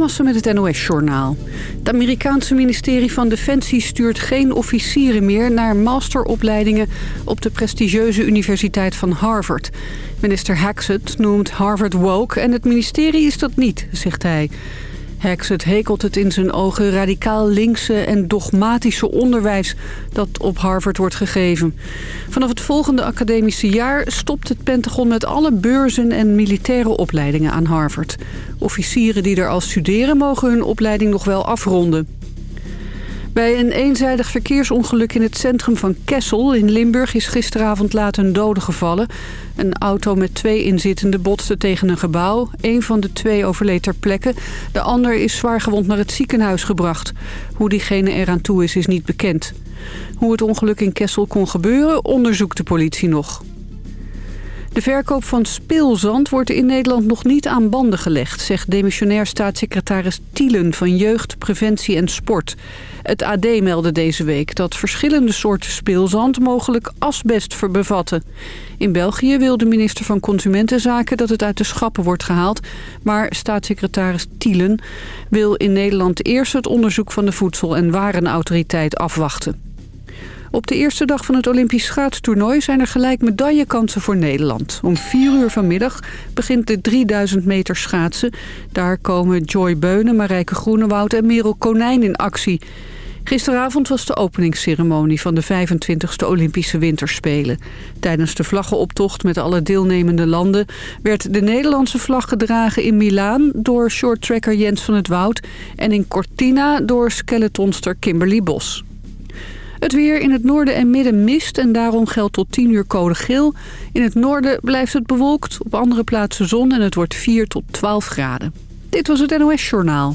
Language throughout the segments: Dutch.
Thomassen met het NOS-journaal. Het Amerikaanse ministerie van Defensie stuurt geen officieren meer... naar masteropleidingen op de prestigieuze universiteit van Harvard. Minister Haxett noemt Harvard woke en het ministerie is dat niet, zegt hij. Haxett hekelt het in zijn ogen radicaal linkse en dogmatische onderwijs dat op Harvard wordt gegeven. Vanaf het volgende academische jaar stopt het Pentagon met alle beurzen en militaire opleidingen aan Harvard. Officieren die er al studeren mogen hun opleiding nog wel afronden. Bij een eenzijdig verkeersongeluk in het centrum van Kessel in Limburg is gisteravond laat een dode gevallen. Een auto met twee inzittenden botste tegen een gebouw. Een van de twee overleed ter plekke. De ander is zwaargewond naar het ziekenhuis gebracht. Hoe diegene eraan toe is, is niet bekend. Hoe het ongeluk in Kessel kon gebeuren, onderzoekt de politie nog. De verkoop van speelzand wordt in Nederland nog niet aan banden gelegd... zegt demissionair staatssecretaris Tielen van Jeugd, Preventie en Sport. Het AD meldde deze week dat verschillende soorten speelzand mogelijk asbest bevatten. In België wil de minister van Consumentenzaken dat het uit de schappen wordt gehaald. Maar staatssecretaris Tielen wil in Nederland eerst het onderzoek van de Voedsel- en Warenautoriteit afwachten. Op de eerste dag van het Olympisch schaatstoernooi zijn er gelijk medaillekansen voor Nederland. Om 4 uur vanmiddag begint de 3000 meter schaatsen. Daar komen Joy Beunen, Marijke Groenewoud en Merel Konijn in actie. Gisteravond was de openingsceremonie van de 25e Olympische Winterspelen. Tijdens de vlaggenoptocht met alle deelnemende landen... werd de Nederlandse vlag gedragen in Milaan door shorttracker Jens van het Woud... en in Cortina door skeletonster Kimberly Bos. Het weer in het noorden en midden mist en daarom geldt tot 10 uur code geel. In het noorden blijft het bewolkt, op andere plaatsen zon en het wordt 4 tot 12 graden. Dit was het NOS Journaal.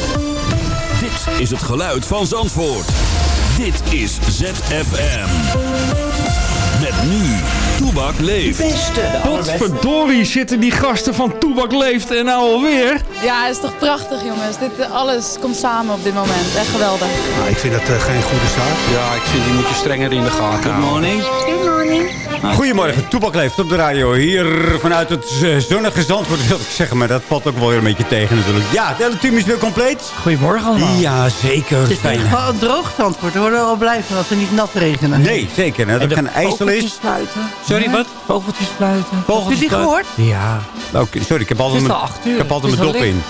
Is het geluid van Zandvoort. Dit is ZFM. Met nu, Toebak leeft. Verdorie zitten die gasten van Toebak Leeft en nou alweer. Ja, het is toch prachtig jongens. Dit, alles komt samen op dit moment. Echt geweldig. Nou, ik vind dat eh, geen goede zaak. Ja, ik vind die moet je strenger in de gaten Good morning. Goedemorgen, Toebak leeft op de radio. Hier vanuit het eh, zonnige Zandvoort wil ik zeggen. Maar dat valt ook wel weer een beetje tegen natuurlijk. Ja, het hele team is weer compleet. Goedemorgen allemaal. Ja, zeker. Het is Fijn. echt wel een droog Zandvoort. Daar worden we wel blij van als het niet nat regenen. Nee, zeker. hè, Dat er geen ijsel Vogeltjes is. fluiten. Sorry, wat? Vogeltjes fluiten. Vogeltjes Heb je die gehoord? Ja. Oké, sorry, ik heb altijd mijn, ik heb altijd mijn dop in.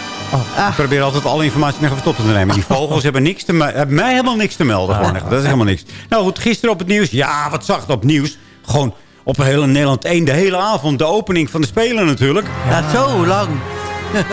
Ah. Ik probeer altijd alle informatie nog even tot te nemen. Die vogels hebben, niks te me- hebben mij helemaal niks te melden. Gewoon echt. Dat is helemaal niks. Nou goed, gisteren op het nieuws. Ja, wat zag het op nieuws? Gewoon op heel Nederland 1 de hele avond. De opening van de Spelen natuurlijk. Ja, zo lang.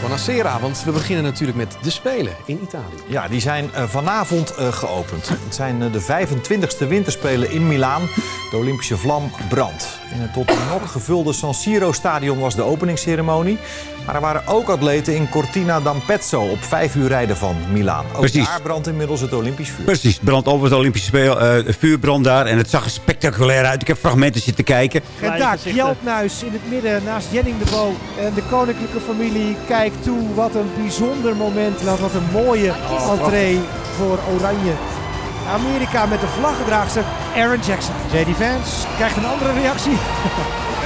Buonasera, want we beginnen natuurlijk met de Spelen in Italië. Ja, die zijn eh, vanavond eh, geopend. Het zijn eh, de 25e winterspelen in Milaan. De Olympische vlam brandt. In het tot nok gevulde San Siro-stadion was de openingsceremonie. Maar er waren ook atleten in Cortina d'Ampezzo op vijf uur rijden van Milaan. Ook Precies. daar brandt inmiddels het Olympisch vuur. Precies, het brandt over het Olympische Speel. eh vuurbrand daar. En het zag er spectaculair uit. Ik heb fragmenten zitten kijken. En daar, Kjeldnuis in het midden naast Jenning de Bo. En de koninklijke familie kijkt toe. Wat een bijzonder moment. Nou, Wat een mooie entree voor Oranje. Amerika met de vlaggedraagster Aaron Jackson. JD Vance krijgt een andere reactie.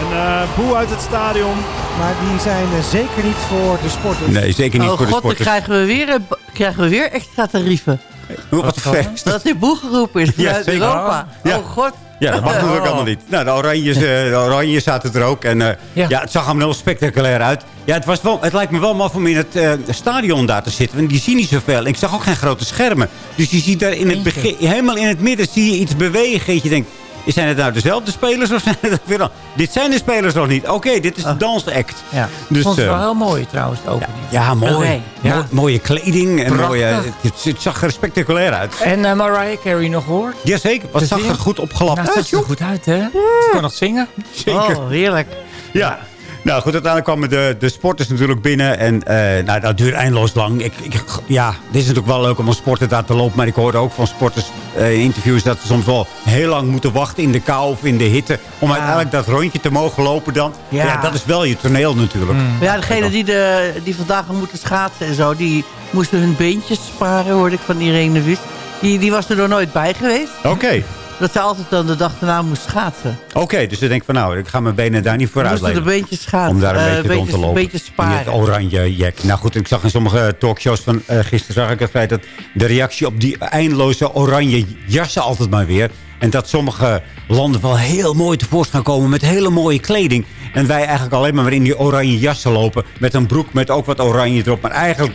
Een uh, boe uit het stadion. Maar die zijn eh, zeker niet voor de sporters. Nee, zeker niet Oh voor de god, dan sporters. krijgen we weer, een- krijgen we weer extra tarieven. Wat feest. Dat is boel geroepen is Ja, vanuit zeker. Europa. Ja. Oh god. Ja, dat mag natuurlijk allemaal niet. Nou, de oranjes, eh, de oranje zaten er ook. En eh, ja. Ja. het zag hem heel spectaculair uit. Ja, het, was wel, het lijkt me wel maf om in het eh, stadion daar te zitten. Want die zien niet zoveel. Ik zag ook geen grote schermen. Dus je ziet daar in het begin, helemaal in het midden zie je iets bewegen. Dat je denkt, zijn het nou dezelfde spelers of zijn het ook weer al? Dit zijn de spelers nog niet. Oké, dit is de dansact. Ja, Dus, vond het wel eh, heel mooi trouwens, de opening. Ja, mooi. Ja. Mooi- Mooie kleding. En mooie, het, het zag er spectaculair uit. En eh, Mariah Carey nog gehoord? Jazeker, wat zag er goed opgelapt Nou, uit, zag er goed uit, hè? Ze kan nog zingen. Zeker. Oh, heerlijk. Ja. Nou goed, uiteindelijk kwamen de, de sporters natuurlijk binnen. En eh, nou, dat duurde eindeloos lang. Ik, ik, ja, dit is natuurlijk wel leuk om een sporter daar te lopen. Maar ik hoorde ook van sporters eh, in interviews dat ze soms wel heel lang moeten wachten in de kou of in de hitte. Om uiteindelijk dat rondje te mogen lopen dan. Ja, Ja. dat is wel je toneel natuurlijk. Ja, degene die, de, die vandaag moeten schaatsen en zo... die moesten hun beentjes sparen, hoorde ik van Irene Wust. Die, die was er nog nooit bij geweest. Oké. Dat ze altijd dan de dag daarna moest schaatsen. Oké, dus dan denk ik van nou, ik ga mijn benen daar niet voor uitleggen. de beentjes schaatsen. Om daar een eh, beetje rond te lopen. beetjes sparen. In het oranje jack. Nou goed, ik zag in sommige talkshows van eh, gisteren zag ik het feit dat de reactie op die eindeloze oranje jassen altijd maar weer. En dat sommige landen wel heel mooi tevoorschijn komen met hele mooie kleding. En wij eigenlijk alleen maar in die oranje jassen lopen. Met een broek met ook wat oranje erop. Maar eigenlijk,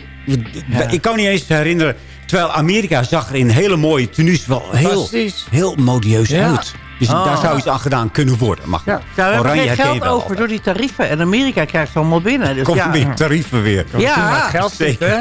ik kan niet eens herinneren. Terwijl Amerika zag er in hele mooie tenues wel heel, heel modieus Ja. uit. Dus Oh. daar zou iets aan gedaan kunnen worden. Maar goed, Ja, we hebben oranje je geld wel over door die tarieven. En Amerika krijgt ze allemaal binnen. Dus Komt ja. weer tarieven weer. Ja, geld?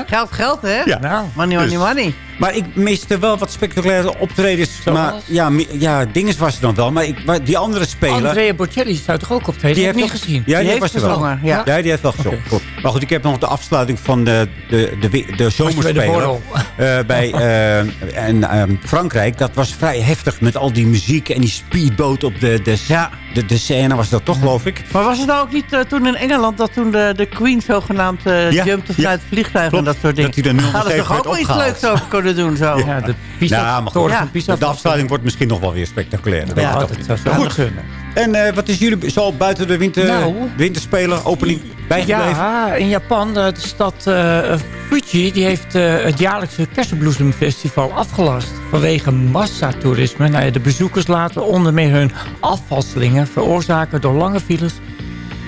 Geld, geld, hè? Ja. Nou, Money, money, Dus. money. Maar ik miste wel wat spectaculaire optredens. Maar ja, ja, dinges was er dan wel. Maar, ik, maar die andere speler... Andrea Bocelli zou toch ook optreden? die Die heb ik niet gezien. Ja, die, Die was heeft er wel. ja. Ja, die heeft wel gezongen. Maar goed, ik heb nog de afsluiting van de, de, de, de, zomerspeler eh, bij eh, en, ehm, Frankrijk. Dat was vrij heftig met al die muziek en die speedboot op de, de, Ja. De, de scène. Was dat toch, geloof ik? Maar was het nou ook niet eh, toen in Engeland... dat toen de, de Queen zogenaamd eh Ja, jumpte ja. vanuit het vliegtuig Klopt, en dat soort dingen? dat hij de 007 Hadden ze toch ook wel iets leuks over kunnen doen zo? Ja, de Pisa, Ja, maar goed. toren Ja. van Pisa. De afsluiting wordt misschien nog wel weer spectaculair. Dat weet Ja, ik dat zou zo Goed. kunnen. En eh, wat is jullie zo buiten de winter, Nou. winterspelen opening bijgebleven? Ja, in Japan, de de stad eh, Fuji, die heeft eh, het jaarlijkse kersenbloesemfestival afgelast. Vanwege massatoerisme. Nou ja, de bezoekers laten onder meer hun afvalslingen veroorzaken door lange files.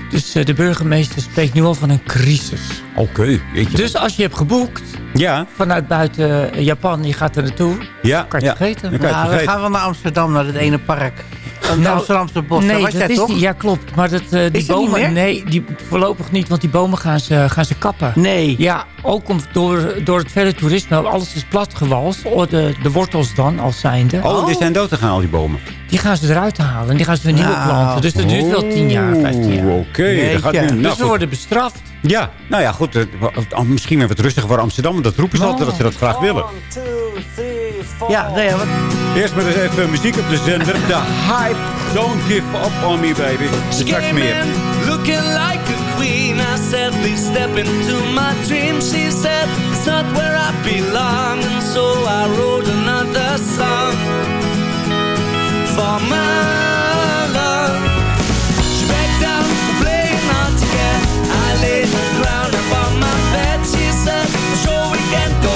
Dus eh, de burgemeester spreekt nu al van een crisis. Oké, jeetje. Dus als je hebt geboekt ja, vanuit buiten eh, Japan, je gaat er naartoe, ja, kan je ja. het vergeten. Dan kan je het Ja, we vergeten. gaan wel naar Amsterdam, naar het ene park. Het Nou, Amsterdamse bos, Nee, was dat is toch? niet- ja, klopt. Maar dat, eh, die Is het niet bomen, meer? nee, die, voorlopig niet, want die bomen gaan ze, gaan ze kappen. Nee. Ja, ook om, door, door het verre toerisme. Alles is platgewalst. Oh, De, de wortels dan, als zijnde. Oh, die zijn dood te gaan, al die bomen. Die gaan ze eruit halen. En die gaan ze weer nieuwe Nou. planten. Dus dat duurt wel 10 jaar, 15 jaar. Oeh, Oké, dat gaat nu. Jeetje. Nou, dus we goed. worden bestraft. Ja, nou ja, goed. Misschien weer wat rustiger voor Amsterdam. want Dat roepen ze altijd dat ze dat graag willen. Ja, nee, wat, Eerst maar eens even muziek op de zender. De hype. Don't give up on me, baby. Straks meer. looking like a queen. I said, please step into my dream. She said, it's not where I belong. And so I wrote another song for my love. She begged down for playing hard to get. I laid the ground upon my bed. She said, sure we can't go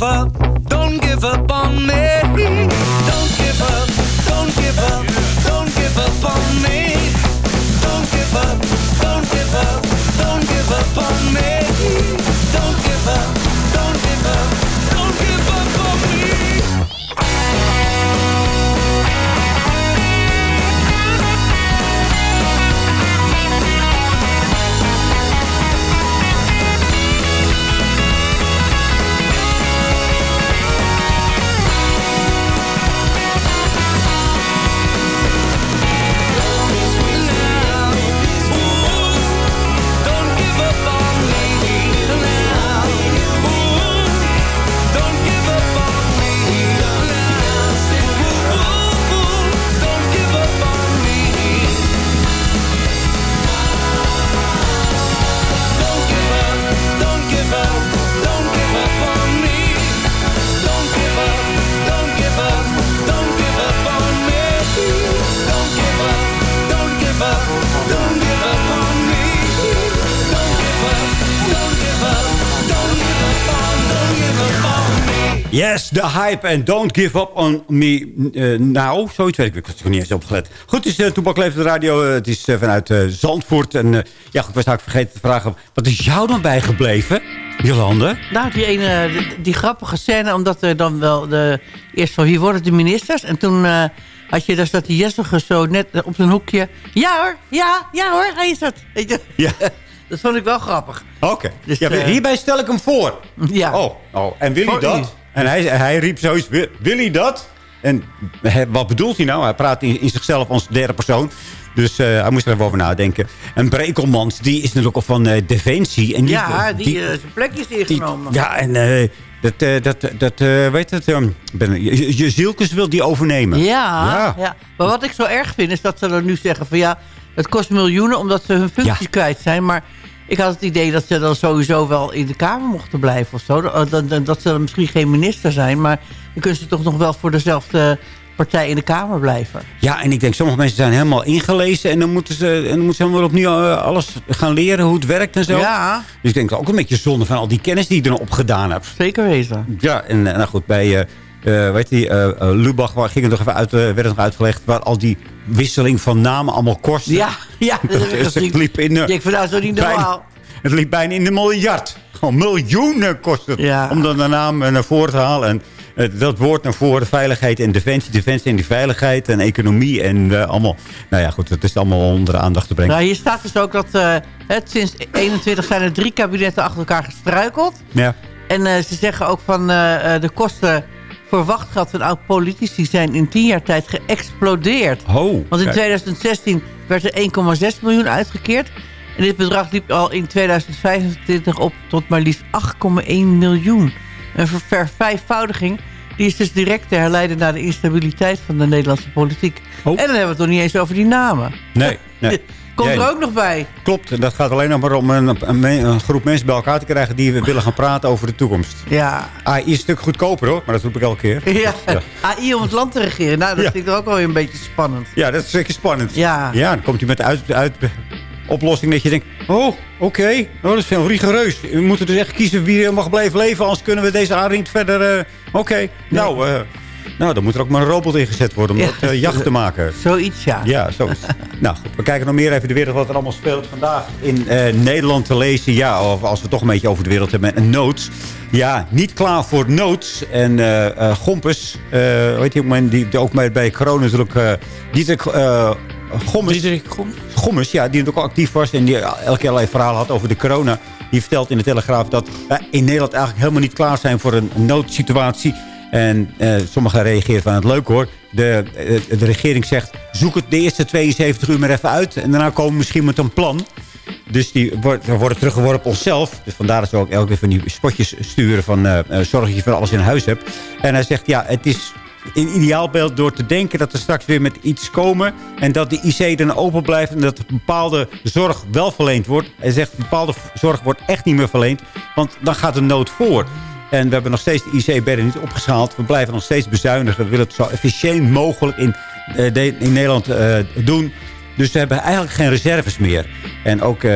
give up, don't give up on me. Don't give up, don't give up, don't give up on me. Don't give up, don't give up, don't give up on me. The hype and don't give up on me uh, now. Zoiets weet ik, ik had er niet eens opgelet. Goed, het is uh, Toepak Leeft de Radio. Uh, het is uh, vanuit Zandvoort. En ja, goed, ik was eigenlijk vergeten te vragen... wat is jou dan bijgebleven, Jolande? Nou, die, ene, die, die, grappige scène, omdat er dan wel... De, eerst van, hier worden de ministers. En toen had je dus dat die Jessige zo net op zijn hoekje... Ja hoor, ja, ja hoor, hij is dat. Weet je? Ja. Dat vond ik wel grappig. Oké. Okay. Dus, ja, hierbij stel ik hem voor. Ja. Oh, oh. en wil hij dat? En hij, hij riep zoiets, wil, hij dat? En wat bedoelt hij nou? Hij praat in, in zichzelf als derde persoon. Dus uh, hij moest er even over nadenken. En Brekelmans, die is natuurlijk al van uh, Defensie. En die, ja, die, die uh, zijn plekjes ingenomen. ja, en dat, dat, dat weet het, um, ben, je, je zielkes wil die overnemen. Ja, ja, ja. Maar wat ik zo erg vind, is dat ze dan nu zeggen van ja... het kost miljoenen omdat ze hun functies ja. kwijt zijn. Maar ik had het idee dat ze dan sowieso wel in de Kamer mochten blijven of zo. Dat, dat ze dan misschien geen minister zijn, maar dan kunnen ze toch nog wel voor dezelfde partij in de Kamer blijven. Ja, en ik denk, sommige mensen zijn helemaal ingelezen... en dan moeten ze, en dan moeten ze helemaal opnieuw uh, alles gaan leren, hoe het werkt en zo. Ja. Dus ik denk, ook een beetje zonde van al die kennis die je er opgedaan hebt. Zeker weten. Ja, en nou goed, bij... Uh, uh, weet je, uh, Lubach waar ging nog even uit, werd het nog uitgelegd... waar al die wisseling van namen allemaal kosten. Ja, ja. dat, dat het liep in ik vind dat zo niet normaal. Het liep bijna in de miljard. Gewoon miljoenen kost het ja. om dan de naam naar voren te halen. En dat woord naar voren, veiligheid en defensie. Defensie en die veiligheid en economie en uh, allemaal. Nou ja, goed, het is allemaal onder de aandacht te brengen. Nou, hier staat dus ook dat uh, het, sinds 21 zijn er drie kabinetten achter elkaar gestruikeld. Ja. En uh, ze zeggen ook van de kosten voor wachtgeld van oud-politici zijn in tien jaar tijd geëxplodeerd. Oh, Want in 2016 werd er 1,6 miljoen uitgekeerd. En dit bedrag liep al in 2025 op tot maar liefst 8,1 miljoen. Een vervijfvoudiging die is dus direct te herleiden naar de instabiliteit van de Nederlandse politiek. Oh. En dan hebben we het nog niet eens over die namen. Nee, nee. Komt er ook nog bij. Klopt, en dat gaat alleen nog maar om een, een, een, groep mensen bij elkaar te krijgen... die willen gaan praten over de toekomst. Ja. AI is een stuk goedkoper hoor, maar dat roep ik elke keer. Ja, ja. AI om het land te regeren. Nou, dat ja. vind ik ook wel een beetje spannend. Ja, dat is zeker spannend. Ja. Ja, dan komt hij met de uit, uit, oplossing dat je denkt... Oh, oké, okay. oh, dat is veel rigoureus. We moeten dus echt kiezen wie er mag blijven leven... anders kunnen we deze aarde niet verder... Uh, oké, okay. nee. nou... Uh, nou, dan moet er ook maar een robot ingezet worden om ja, dat uh, jacht te maken. Zoiets, ja. Ja, zoiets. nou goed, we kijken nog meer even de wereld wat er allemaal speelt vandaag in uh, Nederland te lezen. Ja, of als we het toch een beetje over de wereld hebben. En notes. Ja, niet klaar voor notes. En uh, Gompes, weet je, die, die ook bij corona natuurlijk... Dietrich Gommes, Gommes, ja, die natuurlijk ook actief was... en die elke keer allerlei verhalen had over de corona... die vertelt in de Telegraaf dat we in Nederland eigenlijk helemaal niet klaar zijn... voor een noodsituatie... En uh, sommigen reageren van het leuk hoor. De, uh, de regering zegt, zoek het de eerste 72 uur maar even uit. En daarna komen we misschien met een plan. Dus die wordt, worden teruggeworpen op onszelf. Dus vandaar dat we ook elke keer van die spotjes sturen van... Uh, zorg dat je voor alles in huis hebt. En hij zegt, ja, het is een ideaalbeeld door te denken dat we straks weer met iets komen... en dat de IC dan open blijft en dat bepaalde zorg wel verleend wordt. Hij zegt, bepaalde zorg wordt echt niet meer verleend, want dan gaat de nood voor. En we hebben nog steeds de IC-bedden niet opgeschaald. We blijven nog steeds bezuinigen. We willen het zo efficiënt mogelijk in, de, in Nederland uh, doen. Dus we hebben eigenlijk geen reserves meer. En ook uh,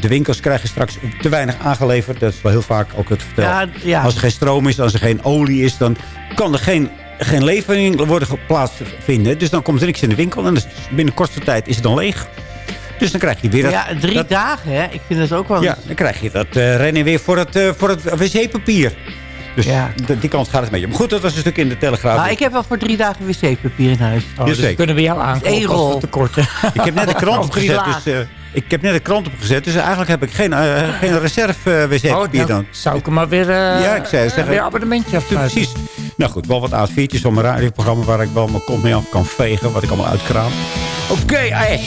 de winkels krijgen straks te weinig aangeleverd. Dat is wel heel vaak ook het vertel. Ja, ja. Als er geen stroom is, als er geen olie is... dan kan er geen, geen levering worden plaatsvinden. Dus dan komt er niks in de winkel. En dus binnen kortste tijd is het dan leeg. Dus dan krijg je weer... Dat, ja, drie dat, dagen, hè? Ik vind dat ook wel... Ja, dan krijg je dat uh, rennen weer voor het, uh, voor het wc-papier. Dus ja. die kant gaat het met je. Maar goed, dat was een stuk in de Telegraaf. Nou, ik heb wel voor drie dagen wc-papier in huis. Oh, dus zeker. kunnen we jou aankopen Eén rol. tekort. Ik heb net de krant opgezet, dus... Uh, ik heb net de krant opgezet, dus eigenlijk heb ik geen, uh, geen reserve uh, wc-papier oh, dan. Zou ik hem maar weer, uh, ja, ik zei, zeg, weer abonnementje afsluiten. Precies. Nou goed, wel wat A4'tjes van mijn radioprogramma... waar ik wel mijn kont mee af kan vegen, wat ik allemaal uitkraam. Oké, okay,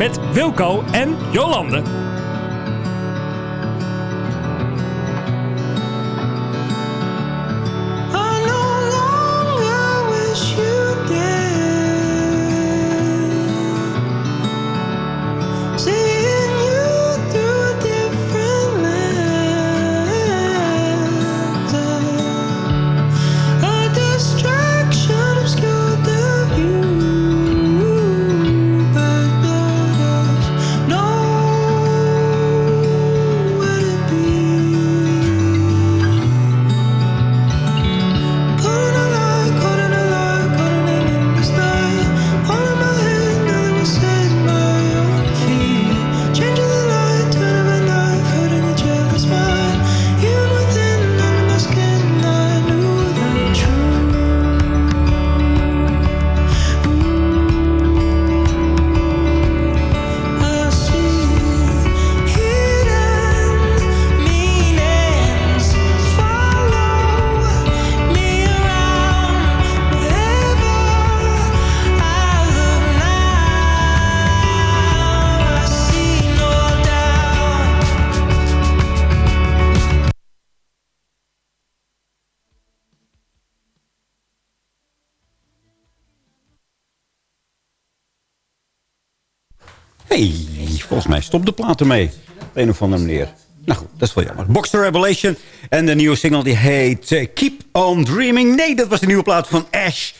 met Wilco en Jolande. Stopt de plaat ermee. Op een of andere manier. Nou goed, dat is wel jammer. Boxer Revelation. En de nieuwe single die heet eh, Keep On Dreaming. Nee, dat was de nieuwe plaat van Ash.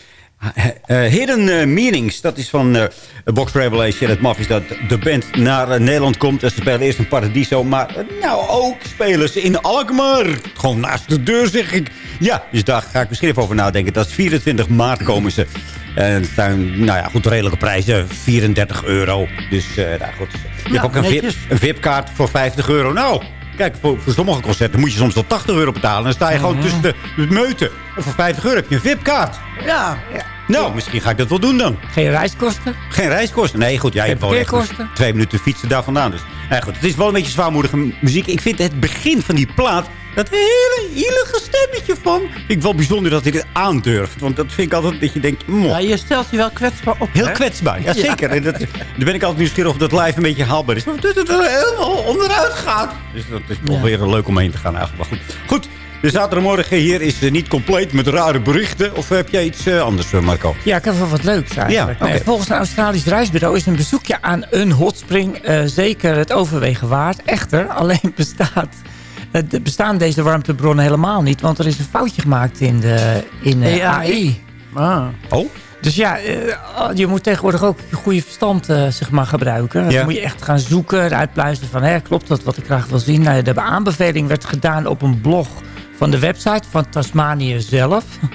Eh, eh, Hidden Meanings, dat is van uh, Box Revelation. Het maf is dat de band naar Nederland komt. En ze spelen eerst in Paradiso. Maar nou ook spelen ze in Alkmaar. Gewoon naast de deur zeg ik. Ja, dus daar ga ik misschien even over nadenken. Dat is 24 maart komen ze. En het zijn, nou ja, goed, redelijke prijzen. 34 euro. Dus, uh, nou goed. Je hebt ook een, VIP, een VIP-kaart voor 50 euro. Nou, kijk, voor, voor, sommige concerten moet je soms wel 80 euro betalen. En dan sta je gewoon Mhm. tussen de, de meuten. En voor 50 euro heb je een VIP-kaart. Ja. Nou, misschien ga ik dat wel doen dan. Geen reiskosten? Geen reiskosten. Nee, goed. Ja, je hebt wel echt twee minuten fietsen daar vandaan. Dus. Nou, goed, het is wel een beetje zwaarmoedige mu- muziek. Ik vind het begin van die plaat... Dat hele hielige stemmetje van... Ik vind wel bijzonder dat hij dit aandurft. Want dat vind ik altijd dat je denkt... Ja, je stelt je wel kwetsbaar op. Heel hè? kwetsbaar, ja zeker. En dat, dan ben ik altijd nieuwsgierig of dat live een beetje haalbaar is. Maar dat het er helemaal onderuit gaat. Dus dat is wel Ja. weer leuk om heen te gaan eigenlijk. Maar goed, goed de zaterdagmorgen hier is eh, niet compleet met rare berichten. Of heb jij iets eh, anders, eh, Marco? Ja, ik heb wel wat leuks eigenlijk. Ja, volgens een Australisch reisbureau is een bezoekje aan een hotspring eh, zeker het overwegen waard. Echter, alleen bestaat, eh, de- bestaan deze warmtebronnen helemaal niet. Want er is een foutje gemaakt in de in, eh, AI. AI. Oh? Dus ja, eh, je moet tegenwoordig ook je goede verstand eh, zeg maar, gebruiken. Dan Ja. moet je echt gaan zoeken, uitpluizen van... Hè, klopt dat wat ik graag wil zien? Nou, de aanbeveling werd gedaan op een blog van de website van Tasmanië zelf.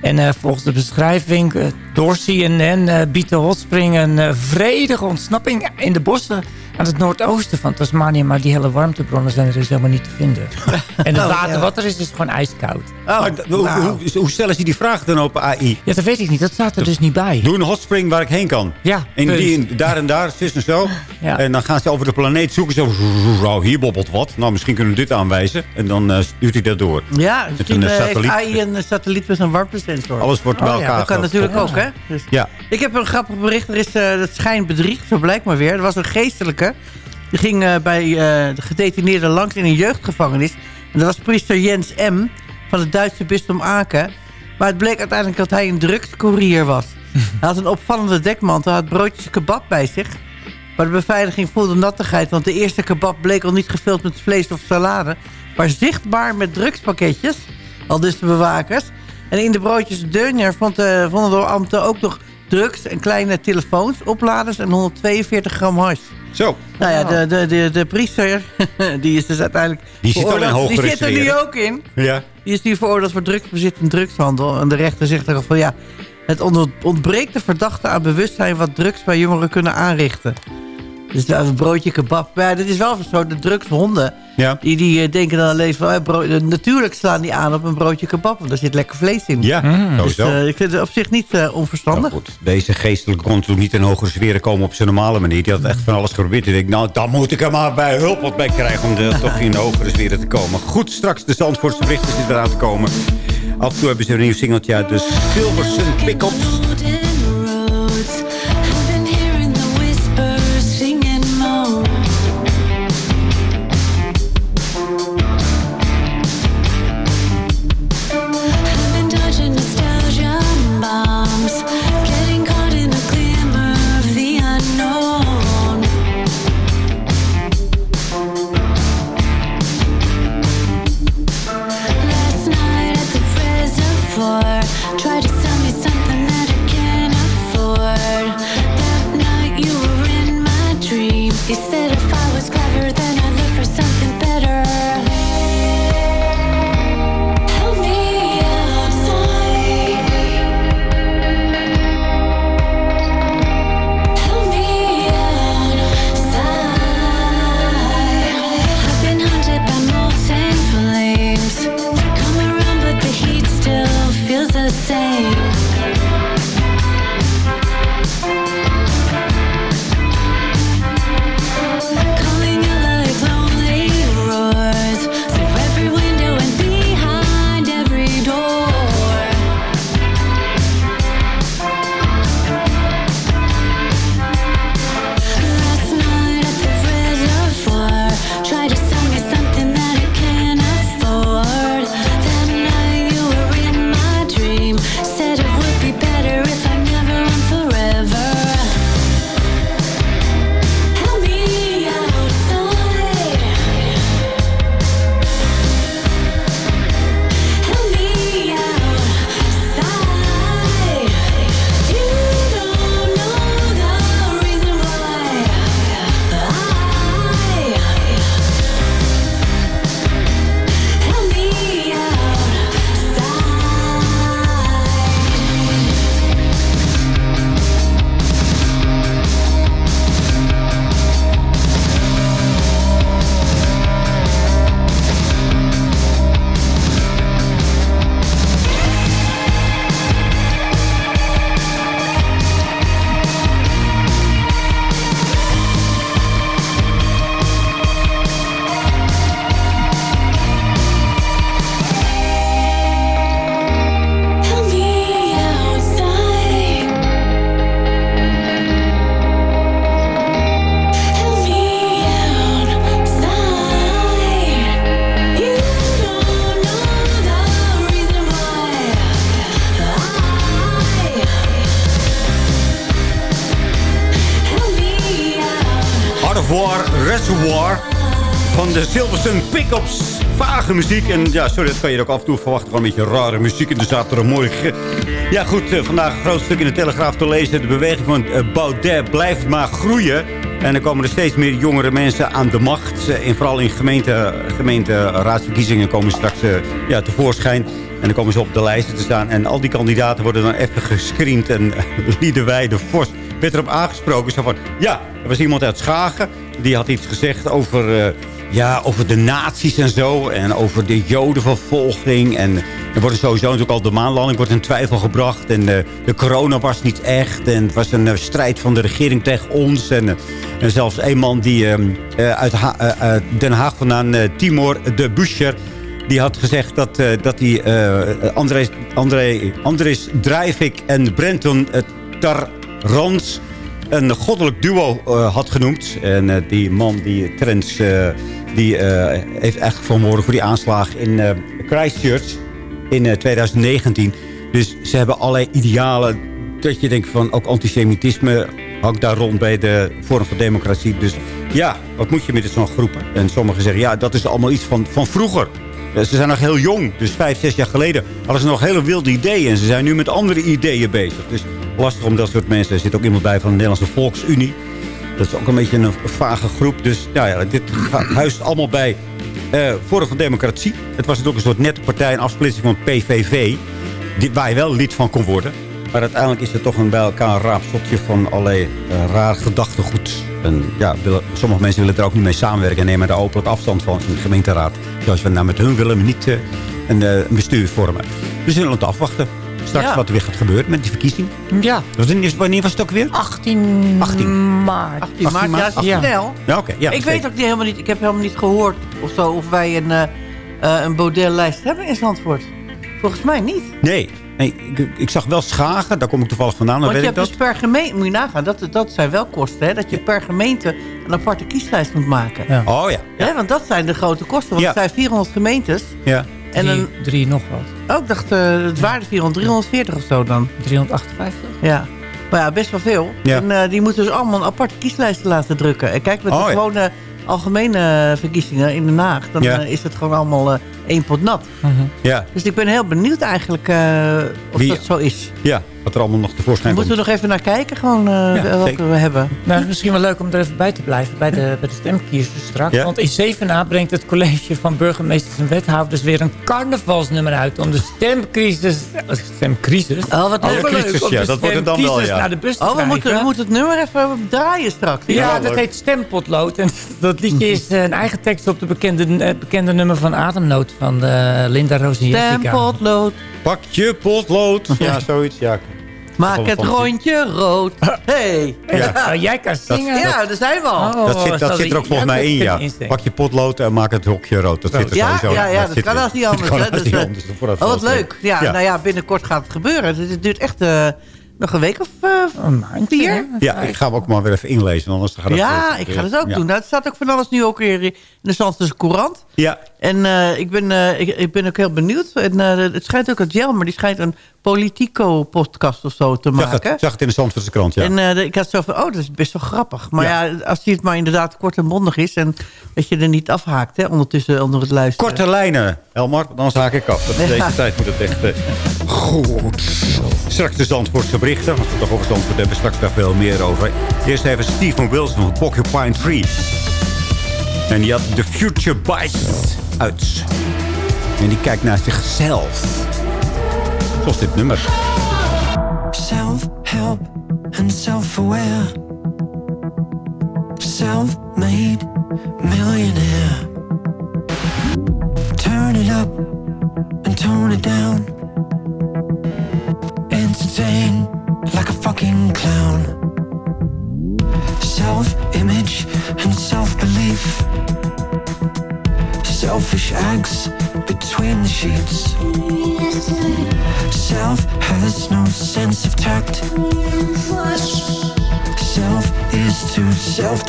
En eh, volgens de beschrijving door CNN eh, biedt de hotspring een eh, vredige ontsnapping in de bossen aan het noordoosten van Tasmanië. Maar die hele warmtebronnen zijn er dus helemaal niet te vinden. en het Oh, water ja. wat er is, is gewoon ijskoud. Maar d- hoe, hoe, hoe stellen ze die vraag dan op AI? Ja, dat weet ik niet. Dat staat er dus niet bij. Doe een hotspring waar ik heen kan. Ja, En die, daar en daar, zus en zo. Ja. En dan gaan ze over de planeet zoeken. Zo, zo, hier bobbelt wat. Nou, misschien kunnen we dit aanwijzen. En dan eh, stuurt hij dat door. Ja, Met een eh, heeft satelliet. AI een eh, satelliet met een warmtesensor. Alles wordt bij Oh ja, elkaar Dat kan natuurlijk ook, hè? Dus Ja. Ik heb een grappig bericht. Er is, eh dat schijnt bedriegt, zo blijkt maar weer. Er was een geestelijke. Die ging eh, bij eh, de gedetineerden langs in een jeugdgevangenis. En dat was priester Jens M. van het Duitse bisdom Aken. Maar het bleek uiteindelijk dat hij een drugscourier was. hij had een opvallende dekmantel. Had broodjes kebab bij zich. Maar de beveiliging voelde nattigheid. Want de eerste kebab bleek al niet gevuld met vlees of salade. Maar zichtbaar met drugspakketjes. Al dus de bewakers. En in de broodjes Deunjer vond, eh, vonden de ambten ook nog drugs en kleine telefoons, opladers en 142 gram hash. Zo. Nou ja, de, de, de, de priester, die is dus uiteindelijk... Die zit al in Die zit er nu ook in. Ja. Die is nu veroordeeld voor drugsbezit en drugshandel. En de rechter zegt ook van ja, het ontbreekt de verdachte aan bewustzijn wat drugs bij jongeren kunnen aanrichten. Dus nou, een broodje kebab. Maar ja, dit is wel zo, de drugshonden, Ja. die, die eh, denken dan alleen van... eh, bro- eh, natuurlijk slaan die aan op een broodje kebab, want daar zit lekker vlees in. Ja, Dus sowieso. eh, ik vind het op zich niet eh, onverstandig. Nou goed, deze geestelijke kon natuurlijk niet in hogere sferen komen op zijn normale manier. Die had echt van alles geprobeerd. Ik denk, nou, dan moet ik er maar bij hulp wat bij krijgen om de, toch in de hogere sferen te komen. Goed, straks de Zandvoortse berichten zitten eraan te komen. Af en toe hebben ze een nieuw singeltje uit de Silversun Pickups. Pickups. Vage muziek. En ja, sorry, dat kan je ook af en toe verwachten. Gewoon een beetje rare muziek in de zaterdagmorgen. Ja goed, eh, vandaag een groot stuk in de Telegraaf te lezen. De beweging van eh, Baudet blijft maar groeien. En er komen er steeds meer jongere mensen aan de macht. Eh, En vooral in gemeente, gemeenteraadsverkiezingen komen straks eh, ja, tevoorschijn. En dan komen ze op de lijsten te staan. En al die kandidaten worden dan even gescreend. En eh, Liedewij de Vos werd erop aangesproken. Zo van, ja, er was iemand uit Schagen. Die had iets gezegd over, eh, ja, over de nazi's en zo. En over de jodenvervolging. En er wordt sowieso natuurlijk al de maanlanding wordt in twijfel gebracht. En eh, de corona was niet echt. En het was een eh, strijd van de regering tegen ons. En, eh, en zelfs een man die eh, eh, uit Den Haag vandaan, Timor de Buscher... Die had gezegd dat, dat hij eh Andres, André, Drijvik en Brenton Tarrans een goddelijk duo had genoemd. En die man, die Trends, die eh, heeft echt vermoorden voor die aanslag in eh, Christchurch in eh, 2019. Dus ze hebben allerlei idealen dat je denkt van ook antisemitisme hangt daar rond bij de vorm van democratie. Dus ja, wat moet je met zo'n groepen? En sommigen zeggen, ja, dat is allemaal iets van, van vroeger. Eh, Ze zijn nog heel jong, dus vijf, zes jaar geleden hadden ze nog hele wilde ideeën. En ze zijn nu met andere ideeën bezig. Dus lastig om dat soort mensen. Er zit ook iemand bij van de Nederlandse Volksunie. Dat is ook een beetje een vage groep. Dus nou ja, dit hu- huist allemaal bij Forum van Democratie. Het was natuurlijk een soort nette partij, een afsplitsing van PVV. Die, waar je wel lid van kon worden. Maar uiteindelijk is het toch een bij elkaar een raapseltje van allerlei eh, raar gedachtegoed. En ja, sommige mensen willen er ook niet mee samenwerken... en nemen daar openlijk afstand van in de gemeenteraad. Zoals we nou met hun willen niet een, eh, bestuur vormen. We zullen het afwachten. Straks Ja. wat er weer gaat gebeuren met die verkiezing. Ja. Wanneer wanneer was het ook weer? 18, 18. maart. 18 maart, ja, Ja. snel. Ja, oké. ja, ik weet ook niet, helemaal niet, ik heb helemaal niet gehoord of, zo, of wij een, eh eh, een Baudet-lijst hebben in Zandvoort. Volgens mij niet. Nee, nee ik, ik zag wel Schagen. Daar kom ik toevallig vandaan. Want je weet ik hebt dat. dus per gemeente, moet je nagaan, dat, dat zijn wel kosten. Hè, dat je per gemeente een aparte kieslijst moet maken. Oh ja. Hè, want dat zijn de grote kosten. Want Ja. het zijn 400 gemeentes. Ja. En drie, een, drie nog wat. Oh, ik dacht, eh, het waren 400, 340 of zo dan. 358? Ja. Maar ja, best wel veel. Ja. En eh, die moeten dus allemaal een aparte kieslijst laten drukken. En kijk, met Oh, de ja. gewone algemene verkiezingen in Den Haag... dan Ja. eh, is het gewoon allemaal eh, één pot nat. Ja. Dus ik ben heel benieuwd eigenlijk eh, of Wie- dat zo is. ja, wat er allemaal nog tevoorschijn Moeten komt. we nog even naar kijken, gewoon eh, welke zeker. we hebben. Nou, misschien wel leuk om er even bij te blijven bij de, bij de stemkiezers straks. Ja. Want in Zevenaar brengt het college van burgemeesters en wethouders weer een carnavalsnummer uit om de stemcrisis... Stemcrisis? Oh, wat Oh, leuk. crisis, om ja, de dat wordt het dan wel, ja. naar de bus te Oh, we krijgen. moeten, we moeten het nummer even draaien straks. Ja, Ja, dat leuk. heet Stempotlood. En dat liedje is een eigen tekst op de bekende, eh, bekende nummer van Ademnood van eh, Linda Roos en Jessica. Stempotlood. Pak je potlood. Ja, zoiets. Ja. Maak het rondje rood. Hey. Ja. Oh, jij kan zingen. Ja, daar zijn we al. Oh, Dat zit, dat zit er ook volgens mij dat in, ja. Pak je potlood en maak het hokje rood. Dat zit er Ja, sowieso. ja, ja, dat kan als niet anders. Dat hè. kan als Dus, niet anders. Voor dat oh, wat leuk. Ja, Ja. nou ja, binnenkort gaat het gebeuren. Het, het duurt echt eh, nog een week of eh, Een vier. hè? Ja, ik ga hem ook maar weer even inlezen. Anders gaat het Ja, ik ga het ook ja. doen. Nou, het staat ook van alles nu ook weer in de Zandvoortse Courant. Ja, En eh, ik, ben, eh, ik, ik ben ook heel benieuwd. En, het schijnt ook dat Jelmer, die schijnt een Politico-podcast of zo te zag maken. het, zag het in de Zandvoortse krant, ja. En eh, ik had zo van, oh, dat is best wel grappig. Maar ja, Ja. als die het maar inderdaad kort en bondig is... en dat je er niet afhaakt, hè, ondertussen onder het luisteren. Korte lijnen, Elmar, want anders haak ik af. Dat Ja. Deze tijd moet het echt eh, goed. Straks de Zandvoortse berichten. Als we toch over Zandvoort hebben, straks daar veel meer over. Eerst even Stephen Wilson van Porcupine Tree. En die had The Future Bites uit. En die kijkt naar zichzelf. Dit nummer. Self-help and self-aware. Self-made millionaire. Turn it up and tone it down. Entertain like a fucking clown. Self-image and self-belief. Selfish acts between the sheets Self has no sense of tact. Self is too self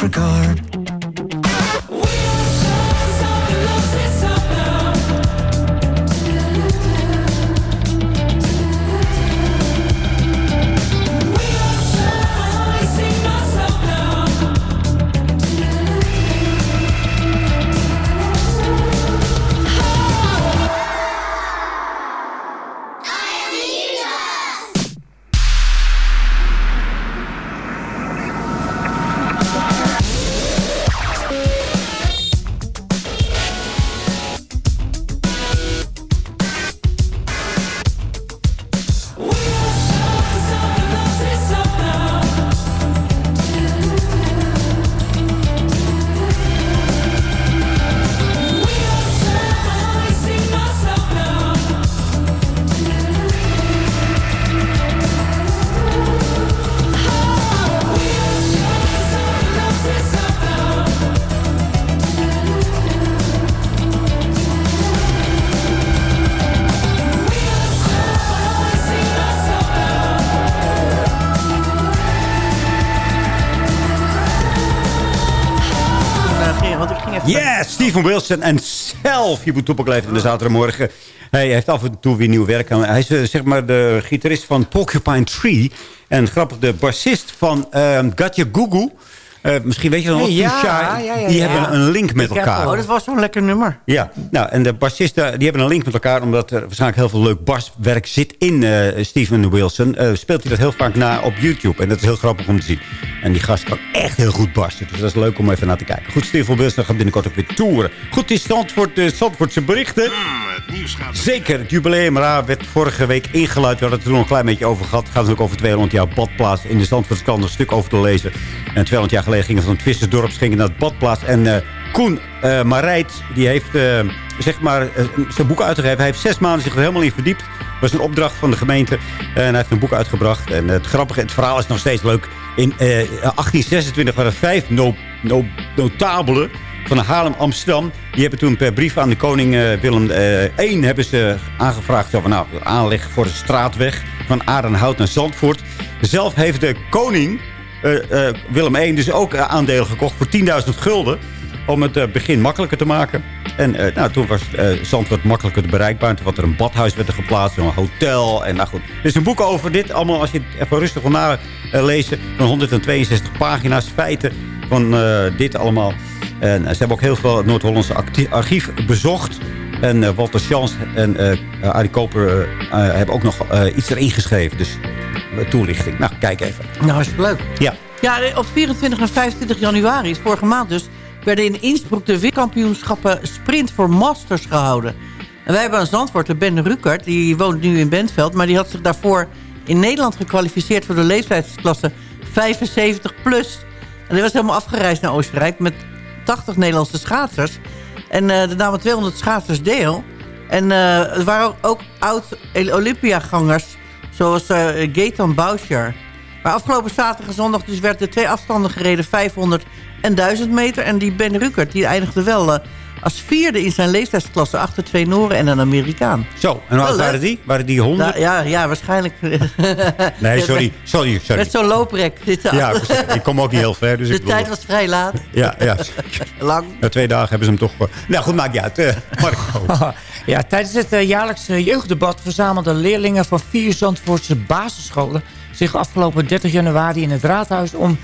disregard. Steven Wilson en zelf. Je moet toepak leven in de zaterdagmorgen. Hij heeft af en toe weer nieuw werk. Hij is eh, zeg maar de gitarist van Porcupine Tree. En grappig, de bassist van uh, Gatja Gugu. Eh, misschien weet je nog, Hey, ja, Too Shy. ja, ja, ja. die hebben een link met elkaar. Oh, dat was zo'n lekker nummer. Ja, nou, en de bassisten die hebben een link met elkaar... omdat er waarschijnlijk heel veel leuk baswerk zit in eh, Steven Wilson. Eh, speelt hij dat heel vaak na op YouTube. En dat is heel grappig om te zien. En die gast kan echt heel goed bassen. Dus dat is leuk om even naar te kijken. Goed, Steven Wilson gaat binnenkort ook weer toeren. Goed, die Zandvoort, uh, Zandvoortse berichten. Zeker, het jubileum raar werd vorige week ingeluid. We hadden het er nog een klein beetje over gehad. Het gaat natuurlijk over 200 jaar badplaats. In de Zandvoortskant een stuk over te lezen. En 200 jaar gingen van het Vissersdorp gingen naar het badplaats. En eh, Koen uh, Marijt, die heeft eh, zeg maar, uh, zijn boek uitgegeven. Hij heeft zes maanden zich er helemaal in verdiept. Dat was een opdracht van de gemeente. En hij heeft een boek uitgebracht. En het grappige, het verhaal is nog steeds leuk. In 1826 waren er vijf no, no, notabelen van Haarlem Amsterdam. Die hebben toen per brief aan de koning uh, Willem I hebben ze aangevraagd over nou, aanleg voor de straatweg van Arenhout naar Zandvoort. Zelf heeft de koning uh, uh, Willem I dus ook aandelen gekocht voor 10.000 gulden. Om het begin makkelijker te maken. En nou, toen was Zandvoort makkelijker te bereikbaar. Toen was er een badhuis werd er geplaatst, een hotel. En nou goed, er is een boek over dit. Allemaal als je het even rustig wil nalezen. Van 162 pagina's feiten van dit allemaal. En ze hebben ook heel veel Noord-Hollandse archief bezocht. En uh, Walter Schans en uh, Arie Koper uh, hebben ook nog iets erin geschreven. Dus toelichting. Nou, kijk even. Nou, hartstikke leuk. Ja. Ja, op 24 en 25 januari, vorige maand dus... werden in Innsbruck de wereldkampioenschappen Sprint voor Masters gehouden. En wij hebben een Zandvoort, Ben Rukert. Die woont nu in Bentveld. Maar die had zich daarvoor in Nederland gekwalificeerd... voor de leeftijdsklasse 75 plus. En die was helemaal afgereisd naar Oostenrijk... met 80 Nederlandse schaatsers. En uh, er namen 200 schaatsers deel. En uh, er waren ook, ook oud-Olympiagangers... zoals uh, Gaetan Boucher. Maar afgelopen zaterdag en zondag dus werden er twee afstanden gereden... 500 en 1000 meter. En die Ben Rukert die eindigde wel als vierde in zijn leeftijdsklasse... achter twee Noren en een Amerikaan. Zo, en wat waren die? Waren die 100? Nou, ja, ja, waarschijnlijk. nee, sorry, sorry, sorry. Met zo'n looprek. Ja, ik kom ook niet heel ver. Dus de ik tijd was vrij laat. Ja, ja. Lang. Na twee dagen hebben ze hem toch... Nou goed, maakt niet uit. Uh, Marco. ja, tijdens het uh, jaarlijkse jeugddebat verzamelden leerlingen van vier Zandvoortse basisscholen... zich afgelopen 30 januari in het raadhuis... om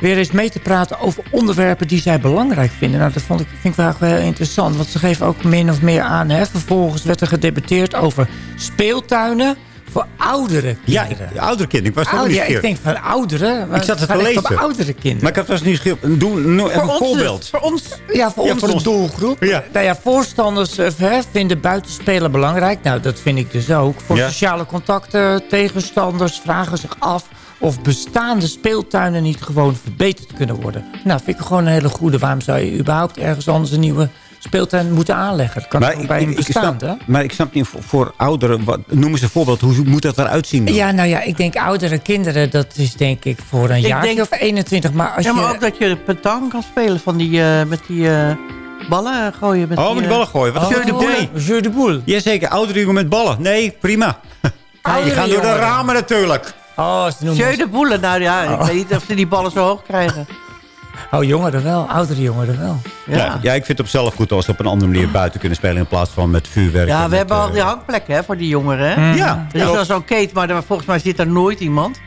weer eens mee te praten over onderwerpen die zij belangrijk vinden. Nou, dat vond ik, vind ik wel heel interessant. Want ze geven ook min of meer aan. Hè. Vervolgens werd er gedebatteerd over speeltuinen voor oudere kinderen. Ja, oudere kinderen. Ik was ja, ik denk van ouderen. Ik zat het te lezen. Voor oudere kinderen. Maar ik had was niet geschreven. Doe no, een voorbeeld. Dus, voor ons. Ja, voor ja, onze voor ons. doelgroep. Ja. Nou ja, voorstanders uh, vinden buitenspelen belangrijk. Nou, dat vind ik dus ook. Voor Ja. sociale contacten, tegenstanders vragen zich af of bestaande speeltuinen niet gewoon verbeterd kunnen worden. Nou, vind ik gewoon een hele goede. Waarom zou je überhaupt ergens anders een nieuwe speeltuin moeten aanleggen? Dat kan Maar bij een ik, ik bestaande. snap, maar ik snap niet voor, voor ouderen. Wat, noem eens een voorbeeld. Hoe moet dat eruit zien? Dan? Ja, nou ja, ik denk oudere kinderen, dat is denk ik voor een Ik jaar denk- of 21. Maar als Ja, maar je, ook dat je petang kan spelen van die, uh, met die uh, ballen gooien. Met Oh, die, met die uh, ballen gooien. Wat Jeu de idee. Jeu de boule. Jazeker, oudere jongen met ballen. Nee, prima. Ja, die Oudere gaan door de ramen natuurlijk. Oh, ze noemen Jeu de boelen. Nou ja, ik Oh. weet niet of ze die ballen zo hoog krijgen. Oh, jongeren wel. Oudere jongeren wel. Ja. Ja, ik vind het op zelf goed als ze op een andere manier buiten kunnen spelen... in plaats van met vuurwerk. Ja, we met, hebben al eh, die hangplekken hè, voor die jongeren. Hè? Mm. Ja, Er is wel zo'n kate, maar volgens mij zit daar nooit iemand.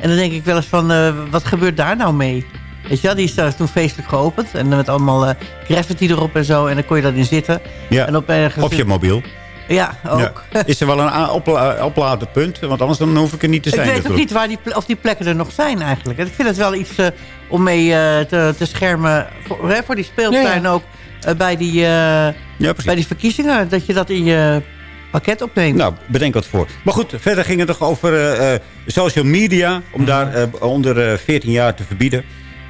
En dan denk ik wel eens van, eh, wat gebeurt daar nou mee? Weet je wel, die is daar toen feestelijk geopend. En met allemaal eh, graffiti erop en zo. En dan kon je daarin zitten. Ja, en op, ergens, op je mobiel. Ja, ook. Ja. Is er wel een opla opladerpunt? Want anders dan hoef ik er niet te Ik zijn. weet ook niet waar die, of die plekken er nog zijn eigenlijk. En ik vind het wel iets eh, om mee eh, te, te schermen voor, hè, voor die speeltuin ook. eh, bij, die, eh, bij die verkiezingen. Dat je dat in je pakket opneemt. Nou, bedenk wat voor. Maar goed, verder ging het toch over social media. Om daar eh, onder eh, 14 jaar te verbieden.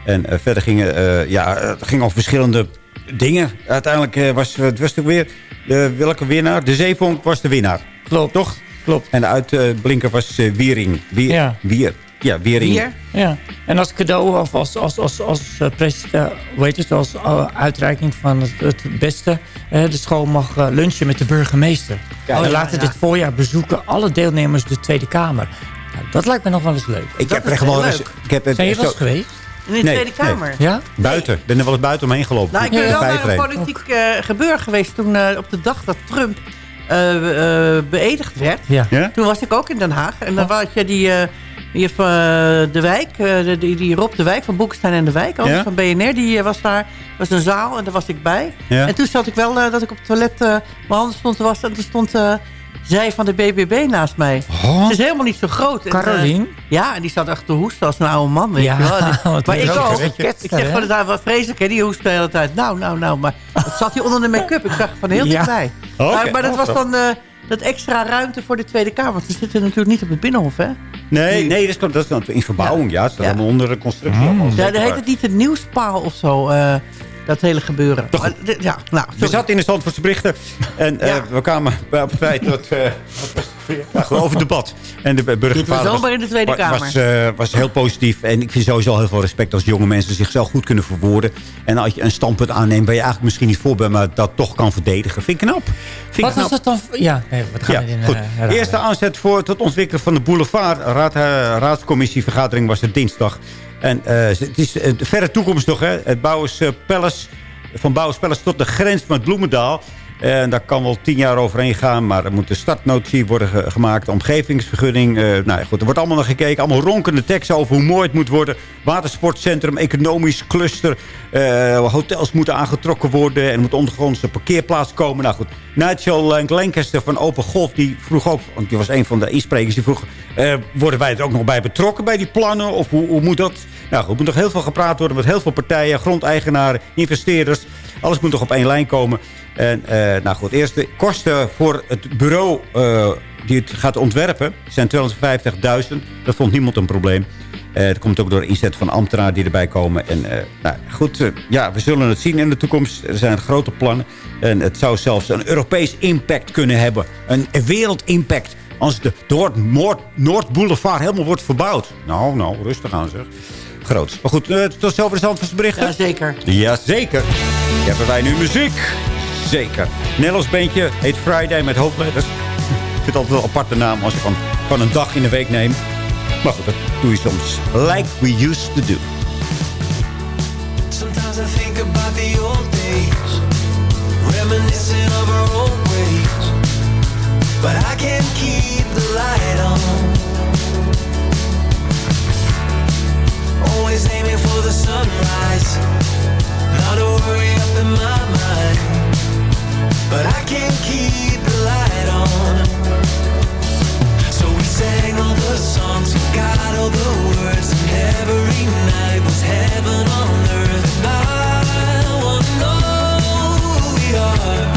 En verder ging, eh, ja, het ging over verschillende dingen. Uiteindelijk was het was het weer... welke winnaar? De zeevonk was de winnaar. Klopt. Toch? Klopt. En de uitblinker was Wiering. Wier, Ja. Wier. Ja, Wiering. Ja. En als cadeau of als, als, als, als, eh, presenta- hoe heet het, als eh, uitreiking van het, het beste. eh, de school mag eh, lunchen met de burgemeester. Ja, en ja, laten ja. dit voorjaar bezoeken alle deelnemers de Tweede Kamer. Nou, dat lijkt me nog wel eens leuk. Ik heb er gewoon eens... Ik heb Zijn je wel eens geweest? In de Nee, Tweede Kamer. nee. Ja? Buiten. Ik ben er wel eens buiten omheen gelopen. Nou, ik ben wel naar een politiek eh, gebeuren geweest toen eh, op de dag dat Trump eh, eh, beëdigd werd. Ja. Ja? Toen was ik ook in Den Haag. En dan had je die, eh die, eh, De Wijk, eh, die, die Rob De Wijk van Boekenstein en De Wijk, ook Ja? van BNR, die eh, was daar. was een zaal en daar was ik bij. Ja. En toen zat ik wel eh, dat ik op het toilet eh, mijn handen stond te wassen. En toen stond eh, zij van de BBB naast mij. Oh. Ze is helemaal niet zo groot. En, eh, Carolien? ja, en die zat echt te hoesten als een oude man. Weet Ja, je wel. En maar ik ook Ik zeg van, het was vreselijk, hè, die hoest de hele tijd. Nou, nou, nou. Maar het zat hier onder de make-up. Ik zag van heel Ja. dichtbij. Oké. Maar, maar dat was dan eh, dat extra ruimte voor de Tweede Kamer. Want ze zitten natuurlijk niet op het Binnenhof, hè? Nee, nee dat, is, dat is dan in verbouwing. Ja, het staat allemaal onder de constructie. allemaal Ja, dan heet het niet de nieuwspaal of zo, eh, dat hele gebeuren. Maar, dit- ja, nou, We zaten in de Zandvoortse berichten. En eh, we kwamen bij- op het feit dat... eh, ja, gewoon over het debat. En de burgervader Dit was in de Tweede Kamer. Was, eh, was heel positief. En ik vind sowieso heel veel respect als jonge mensen zichzelf goed kunnen verwoorden. En als je een standpunt aanneemt waar je eigenlijk misschien niet voor bent... maar dat toch kan verdedigen. Vind ik knap. Vind ik Wat knap. was dat dan? Ja, nee, wat gaan Ja, we in... goed. eh? Eerste aanzet voor het ontwikkelen van de boulevard. Raad, eh, raadscommissievergadering was het dinsdag. En eh, het is eh, de verre toekomst nog. Hè? Het Bouwers eh, Palace, van Bouwers tot de grens met Bloemendaal. En daar kan wel tien jaar overheen gaan. Maar er moet een startnotitie worden ge- gemaakt. Omgevingsvergunning. eh, nou goed, er wordt allemaal naar gekeken. Allemaal ronkende teksten over hoe mooi het moet worden. Watersportcentrum, economisch cluster. eh, hotels moeten aangetrokken worden. En er moet ondergrondse parkeerplaats komen. Nou goed, Nigel Lancaster van Open Golf. Die vroeg ook, want die was een van de insprekers. Die vroeg, eh, worden wij er ook nog bij betrokken bij die plannen? Of hoe, hoe moet dat? Nou goed, er moet nog heel veel gepraat worden met heel veel partijen. Grondeigenaren, investeerders. Alles moet nog op één lijn komen. En eh, nou goed, eerst de kosten voor het bureau eh, die het gaat ontwerpen zijn 250.000. Dat vond niemand een probleem. Eh, het komt ook door de inzet van ambtenaren die erbij komen. En nou, goed, ja, we zullen het zien in de toekomst. Er zijn grote plannen. En het zou zelfs een Europees impact kunnen hebben. Een, wereldimpact. Als de Noord, Noord, Noordboulevard helemaal wordt verbouwd. Nou, nou, rustig aan zeg. Groot. Maar goed, tot zover de Zandvoortse berichten. Jazeker. Jazeker. Hebben wij nu muziek? Zeker. Nederlands beentje heet Friday met hoofdletters. Ik vind altijd wel een aparte naam als je van, van een dag in de week neemt. Maar goed, dat doe je soms. Like we used to do. Sometimes I think about the old days, reminiscing of our old ways. But I can't keep the light on. Always aiming for the sunrise, not a worry up in my mind. But I can't keep the light on. So we sang all the songs, forgot all the words, and every night was heaven on earth. I wanna know who we are.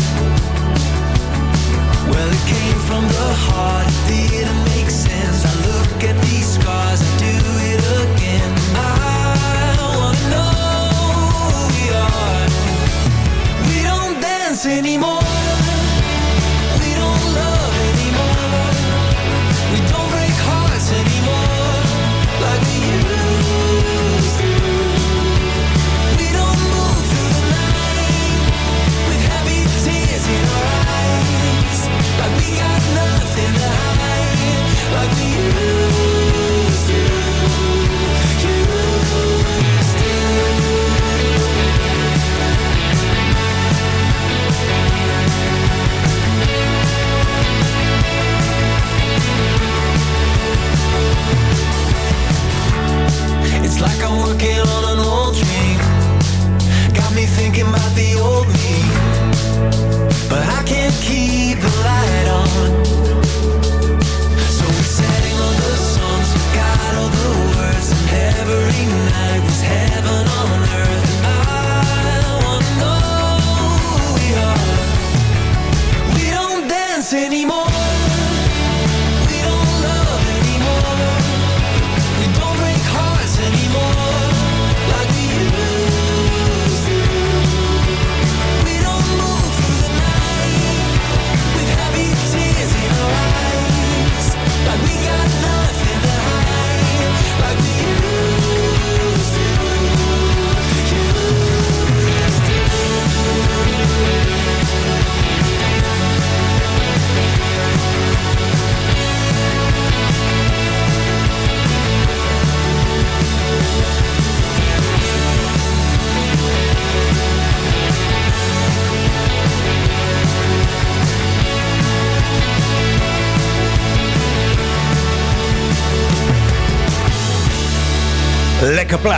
Well, it came from the heart, it didn't make sense. I look at these scars, I do it again. I anymore. We don't love anymore. We don't break hearts anymore. Like we used to. We don't move through the night. With tears in our eyes. Like we got nothing to hide. Like we used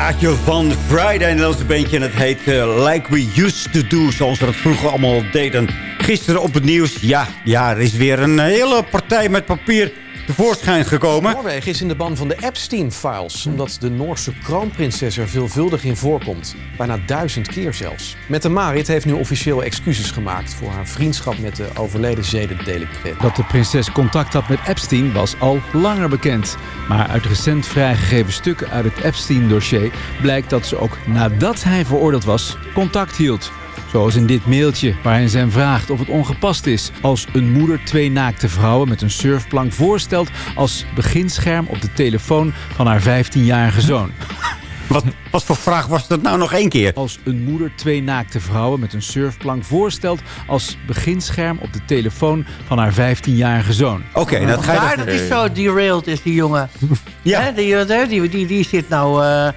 plaatje van Friday. En is een bandje en het heet eh, Like We Used To Do. Zoals we dat vroeger allemaal deden. Gisteren op het nieuws. Ja, ja, er is weer een hele partij met papier tevoorschijn gekomen. Noorwegen is in de ban van de Epstein-files... omdat de Noorse kroonprinses er veelvuldig in voorkomt. Bijna duizend keer zelfs. Mette Marit heeft nu officieel excuses gemaakt... voor haar vriendschap met de overleden zedendelinquent. Dat de prinses contact had met Epstein was al langer bekend. Maar uit recent vrijgegeven stukken uit het Epstein-dossier... blijkt dat ze ook nadat hij veroordeeld was, contact hield. Zoals in dit mailtje waarin ze hem vraagt of het ongepast is... als een moeder twee naakte vrouwen met een surfplank voorstelt... als beginscherm op de telefoon van haar 15-jarige zoon. Wat, wat voor vraag was dat nou nog één keer? Als een moeder twee naakte vrouwen met een surfplank voorstelt... als beginscherm op de telefoon van haar 15-jarige zoon. Oké, dat ga je... Vandaar dat hij zo derailed is, die jongen. ja. die, die, die, die zit nou eh,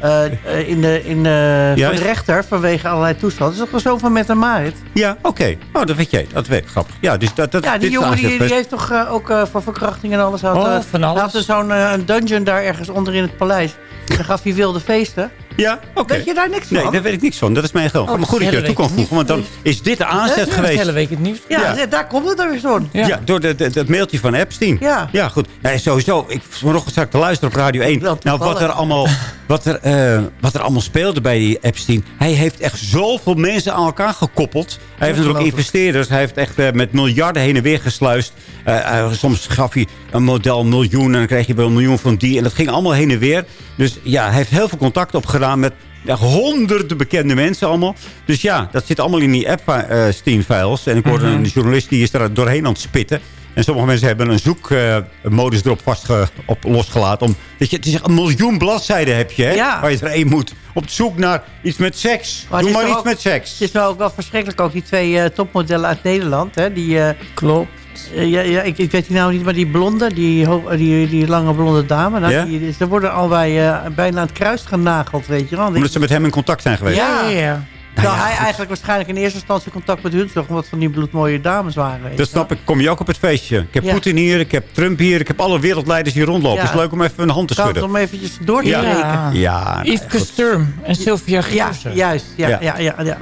eh, in de, in de, Ja. voor de rechter vanwege allerlei toestanden. Dat is toch wel zo van met een Marit? Ja, oké. Oh, dat weet jij. Dat weet ik. Grappig. Ja, dus dat, dat, Ja, die dit jongen die, die heeft toch eh, ook eh, voor verkrachting en alles. Had, Oh, eh, van alles. Hij had zo'n eh, een dungeon daar ergens onder in het paleis. Daar gaf hij wilde feesten. Ja, oké. Weet je daar niks Nee, van? daar weet ik niks van. Dat is mijn geld. Oh, maar goed dat je toe kan voegen. Want dan is dit de aanzet Ja, geweest. hele week het nieuws. Ja, Ja. daar komt het dan weer zo'n. Ja, door de, de, dat mailtje van Epstein. Ja. Ja, goed. Nee, sowieso. Ik vanochtend zat ik te luisteren op Radio 1. Nou, wat er, allemaal, wat, er, eh, wat er allemaal speelde bij die Epstein. Hij heeft echt zoveel mensen aan elkaar gekoppeld. Hij heeft natuurlijk investeerders. Hij heeft echt eh, met miljarden heen en weer gesluist. Eh, eh, soms gaf hij een model miljoen. En dan kreeg je wel een miljoen van die. En dat ging allemaal heen en weer. Dus ja, hij heeft heel veel contact opgedaan met ja, honderden bekende mensen allemaal. Dus ja, dat zit allemaal in die Epstein-files. En ik hoorde Mhm. een journalist die is daar doorheen aan het spitten. En sommige mensen hebben een zoekmodus erop vast op losgelaten. Om, dat je, het is een miljoen bladzijden heb je, hè, Ja. waar je er één moet. Op zoek naar iets met seks. Maar Doe maar iets ook- met seks. Het is nou ook wel verschrikkelijk, ook die twee eh, topmodellen uit Nederland. Hè, die, eh, Klopt. Eh, ja, ja, ik, ik weet die nou niet, maar die blonde, die, die, die lange blonde dame. Nou, Ja? die, ze worden al bij, eh, bijna aan het kruis genageld, weet je wel. Omdat ze met hem in contact zijn geweest. Ja, Ja, ja. Terwijl hij eigenlijk waarschijnlijk in eerste instantie contact met hun zocht... omdat van die bloedmooie dames waren. weet Dat snap ik. Kom je ook op het feestje. Ik heb Ja. Poetin hier, ik heb Trump hier, ik heb alle wereldleiders hier rondlopen. Ja. Het is leuk om even een hand te schudden. om eventjes door te Ja. rekenen. Ja, Yveske goed. Sturm en Sylvia Ja, Geersen. juist. Ja, Ja. ja. Ja.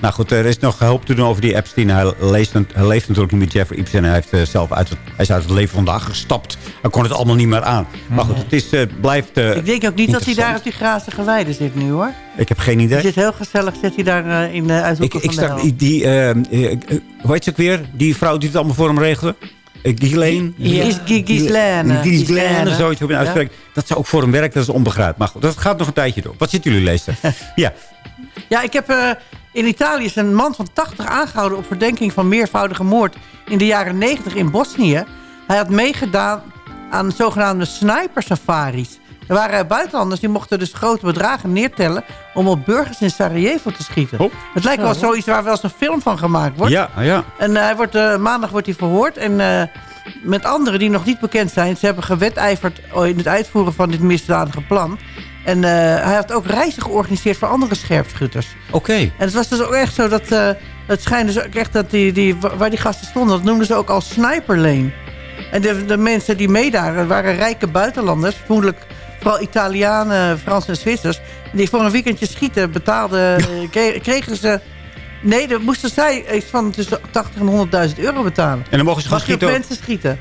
Nou goed, er is nog hulp te doen over die Epstein. Hij, leeft, hij leeft natuurlijk niet met Jeffrey Epstein. Hij, heeft, eh, zelf uit het, hij is uit het leven vandaag gestapt. Hij kon het allemaal niet meer aan. Maar goed, het is, eh, blijft eh, Ik denk ook niet dat hij daar op die grazige weide zit nu, hoor. Ik heb geen idee. zit heel gezellig, zit hij daar eh, in de Ik, uithoeken ik van de sta, hel. die, die eh, eh, eh, hoe heet ze ook weer? Die vrouw die het allemaal voor hem regelde? Uh, Ghislaine? Ghislaine. Ghislaine, zoiets op een Ja. uitspraak. Dat zou ook voor hem werken, dat is onbegrijpelijk. Maar goed, dat gaat nog een tijdje door. Wat zitten jullie lezen? ja. Ja, ik heb in Italië is een man van 80 aangehouden op verdenking van meervoudige moord in de jaren 90 in Bosnië. Hij had meegedaan aan zogenaamde sniper safaris. Er waren buitenlanders die mochten dus grote bedragen neertellen om op burgers in Sarajevo te schieten. Het lijkt wel Oh. zoiets waar wel eens een film van gemaakt wordt. Ja, ja. En eh, hij wordt, eh, maandag wordt hij verhoord. En eh, met anderen die nog niet bekend zijn. Ze hebben gewetijverd in het uitvoeren van dit misdadige plan. En eh, hij heeft ook reizen georganiseerd voor andere scherpschutters. Oké. En het was dus ook echt zo dat... eh, het schijnt dus ook echt dat die, die, waar die gasten stonden... dat noemden ze ook als sniper lane. En de, de mensen die meedaren waren rijke buitenlanders. Vermoedelijk vooral Italianen, Fransen en Zwitsers... die voor een weekendje schieten betaalden, eh, kre- kregen ze... Nee, dan moesten zij iets van tussen 80 en 100.000 euro betalen. En dan mogen ze gaan schieten. mensen schieten.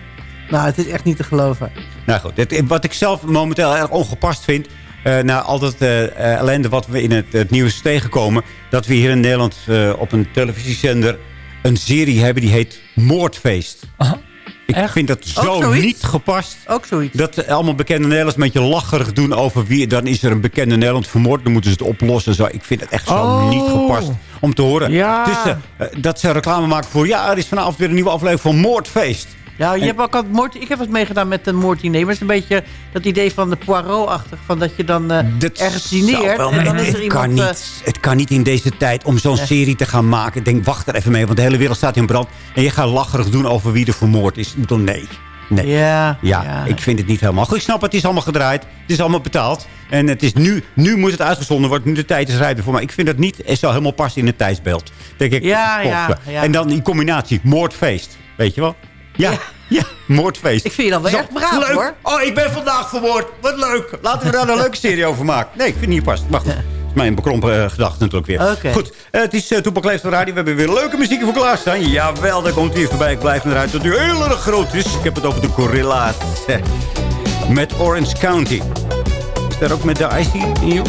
Nou, het is echt niet te geloven. Nou goed, het- wat ik zelf momenteel erg ongepast vind... eh na al dat eh, eh, ellende wat we in het, het nieuws tegenkomen... dat we hier in Nederland eh, op een televisiezender een serie hebben die heet Moordfeest. Ik vind dat zo niet gepast. Ook zoiets. Dat eh, allemaal bekende Nederlanders een beetje lacherig doen over wie... dan is er een bekende Nederland vermoord, dan moeten ze het oplossen. Zo. Ik vind het echt zo Oh. niet gepast om te horen. Ja. Dus, eh, eh, dat ze reclame maken voor... ja, er is vanavond weer een nieuwe aflevering van Moordfeest. Ja, je En- hebt ook al moord, ik heb wat meegedaan met het is een beetje dat idee van de Poirot-achtig. Van dat je dan eh, ergens dineert. wel, en dan het, is er het kan iemand... eh, niet, het kan niet in deze tijd om zo'n serie te gaan maken. Ik denk, wacht er even mee, want de hele wereld staat in brand. En je gaat lacherig doen over wie er vermoord is. Ik bedoel, nee. Nee. Ja, ja, ja. ik vind het niet helemaal goed. Ik snap het, het is allemaal gedraaid. Het is allemaal betaald. En het is nu, nu moet het uitgezonden worden. Nu de tijd is rijp voor. Maar ik vind dat niet het zou helemaal passen in het tijdsbeeld. Denk ik, Ja, ja, ja. En dan die combinatie, moordfeest. Weet je wel? Ja, ja, moordfeest. Ik vind je dan wel Zo, echt braaf, leuk. hoor. Oh, ik ben vandaag vermoord. Wat leuk. Laten we daar een leuke serie over maken. Nee, ik vind het niet past. Maar goed, mijn bekrompen eh, gedachte natuurlijk weer. Oké. Goed, eh, het is uh, Toepak Radio. We hebben weer leuke muziek voor klaarstaan. Jawel, daar komt weer voorbij. Ik blijf eruit dat u heel erg groot is. Ik heb het over de Gorilla's. Eh, Met Orange County. Is daar ook met de Icy in?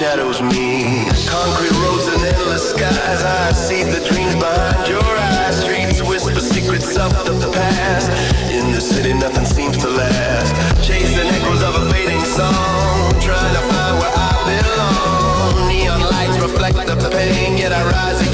Shadows meet. Concrete roads and endless skies. I see the dreams behind your eyes. Streets whisper secrets of the past. In the city, nothing seems to last. Chasing echoes of a fading song. Trying to find where I belong. Neon lights reflect the pain, yet I rise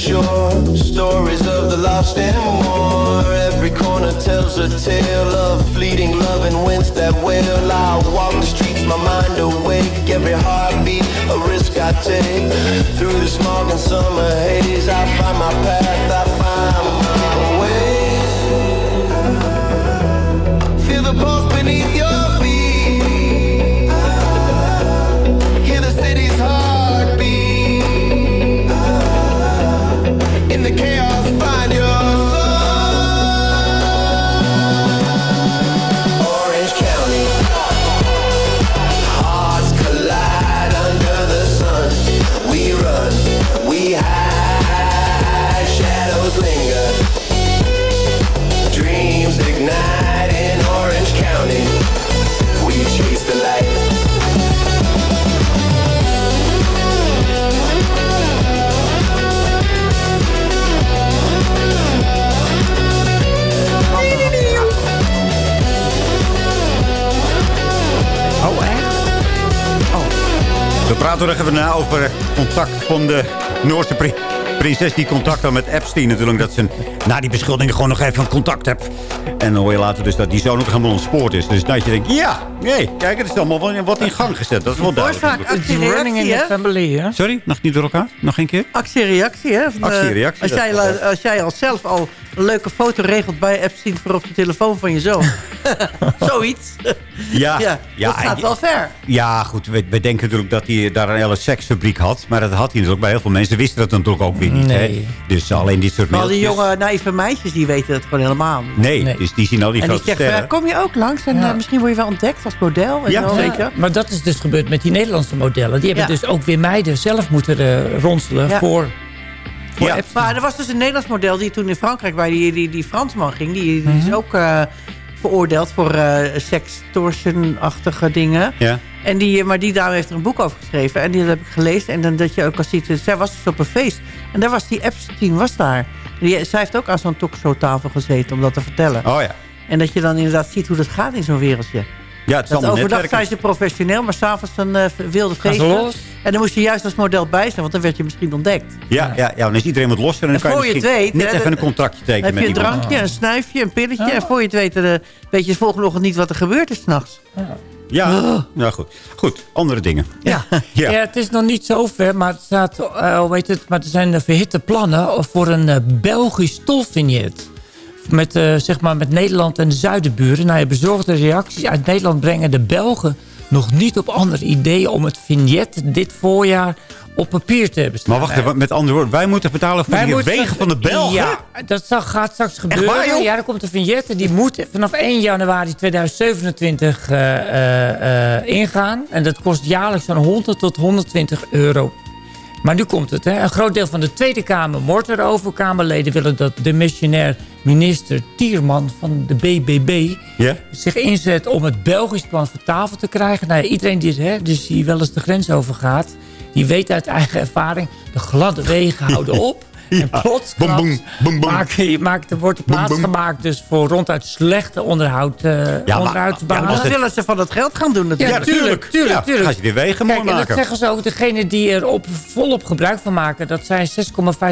shore. Stories of the lost and more. Every corner tells a tale of fleeting love and winds that will. I walk the streets, my mind awake. Every heartbeat, a risk I take. Through the smog and summer haze, I find my path, I find Oh. We praten nog even na over contact van de Noorse pri prinses die contact had met Epstein natuurlijk. Dat ze na die beschuldiging gewoon nog even contact hebt. En dan hoor je later dus dat die zoon ook helemaal ontspoord is. Dus dat je denkt, ja, nee, kijk, het is allemaal wat- in gang gezet. Dat is wel duidelijk. vaak actie-reactie, hè? family, hè? Sorry, nog niet door elkaar? Nog een keer? Actie-reactie, hè? Van, eh, Actie-reactie, Als jij, als jij al zelf al een leuke foto regelt bij Epstein... voor op de telefoon van je zoon. Zoiets. Ja, Ja, dat gaat wel ver. Ja, goed. We, we denken natuurlijk dat hij daar een hele seksfabriek had. Maar dat had hij natuurlijk bij heel veel mensen. wisten dat natuurlijk ook weer niet. Nee. Hè? Dus alleen dit soort Maar al die jonge naïeve meisjes, die weten het gewoon helemaal niet. Nee, dus die zien al die en die grote ja, kom je ook langs en eh, misschien word je wel ontdekt als model. En Ja, zo, ja. maar dat is dus gebeurd met die Nederlandse modellen. Die hebben Ja. dus ook weer meiden zelf moeten eh, ronselen Ja. voor... Ja. Maar er was dus een Nederlands model die toen in Frankrijk bij die, die, die Fransman ging. Die, die Mhm. is ook eh, veroordeeld voor eh sextortion-achtige dingen. Ja. En die, maar die dame heeft er een boek over geschreven. En die heb ik gelezen. En dan dat je ook al ziet, zij was dus op een feest. En daar was die Epstein was daar. Die, zij heeft ook aan zo'n talkshowtafel gezeten om dat te vertellen. Oh ja. En dat je dan inderdaad ziet hoe dat gaat in zo'n wereldje. Ja, het is Dat allemaal overdag netwerken. zijn ze professioneel, maar s'avonds een eh, wilde Gaan ze feest. los? En dan moest je juist als model bij zijn, want dan werd je misschien ontdekt. Ja, ja, ja, dan is iedereen wat losser. En dan En kan je voor je weet, net hè, even een contractje tekenen Dan heb je met een iemand. drankje, een snuifje, een pilletje. En voor je het weet, eh, weet je volgende ochtend niet wat er gebeurd is s'nachts. Ja, ja goed. Goed, andere dingen. Ja. Ja. het is nog niet zo ver, maar, het staat, eh, hoe heet het, maar er zijn verhitte plannen voor een Belgisch tolvignet. Met, eh, zeg maar met Nederland en de zuidenburen. Nou, ja, bezorgde reacties uit Nederland brengen de Belgen nog niet op andere ideeën om het vignet dit voorjaar op papier te hebben staan. Maar wacht even, met andere woorden. Wij moeten betalen voor Wij die moeten- wegen van de Belgen? Ja, dat zal- gaat straks gebeuren. waar, ja, er komt een vignet. en Die moet vanaf 1 januari 2027 eh, eh, eh, ingaan. En dat kost jaarlijks zo'n 100 tot 120 euro. Maar nu komt het. Hè. Een groot deel van de Tweede Kamer moord erover. Kamerleden willen dat de missionair minister Tierman van de BBB... Zich inzet om het Belgisch plan van tafel te krijgen. Nou, ja, iedereen die, hè, dus die wel eens de grens overgaat... die weet uit eigen ervaring... de gladde wegen houden op... En plots. Maak, er wordt plaats gemaakt dus voor ronduit slechte onderhoud, eh maar- onderhoudsbanen. Maar dat willen ze van het geld gaan doen natuurlijk. Ja, tuurlijk, tuurlijk, Ja, tuurlijk. ga je die wegen Kijk, mooi en dat maken. zeggen ze ook, degene die er op, volop gebruik van maken... dat zijn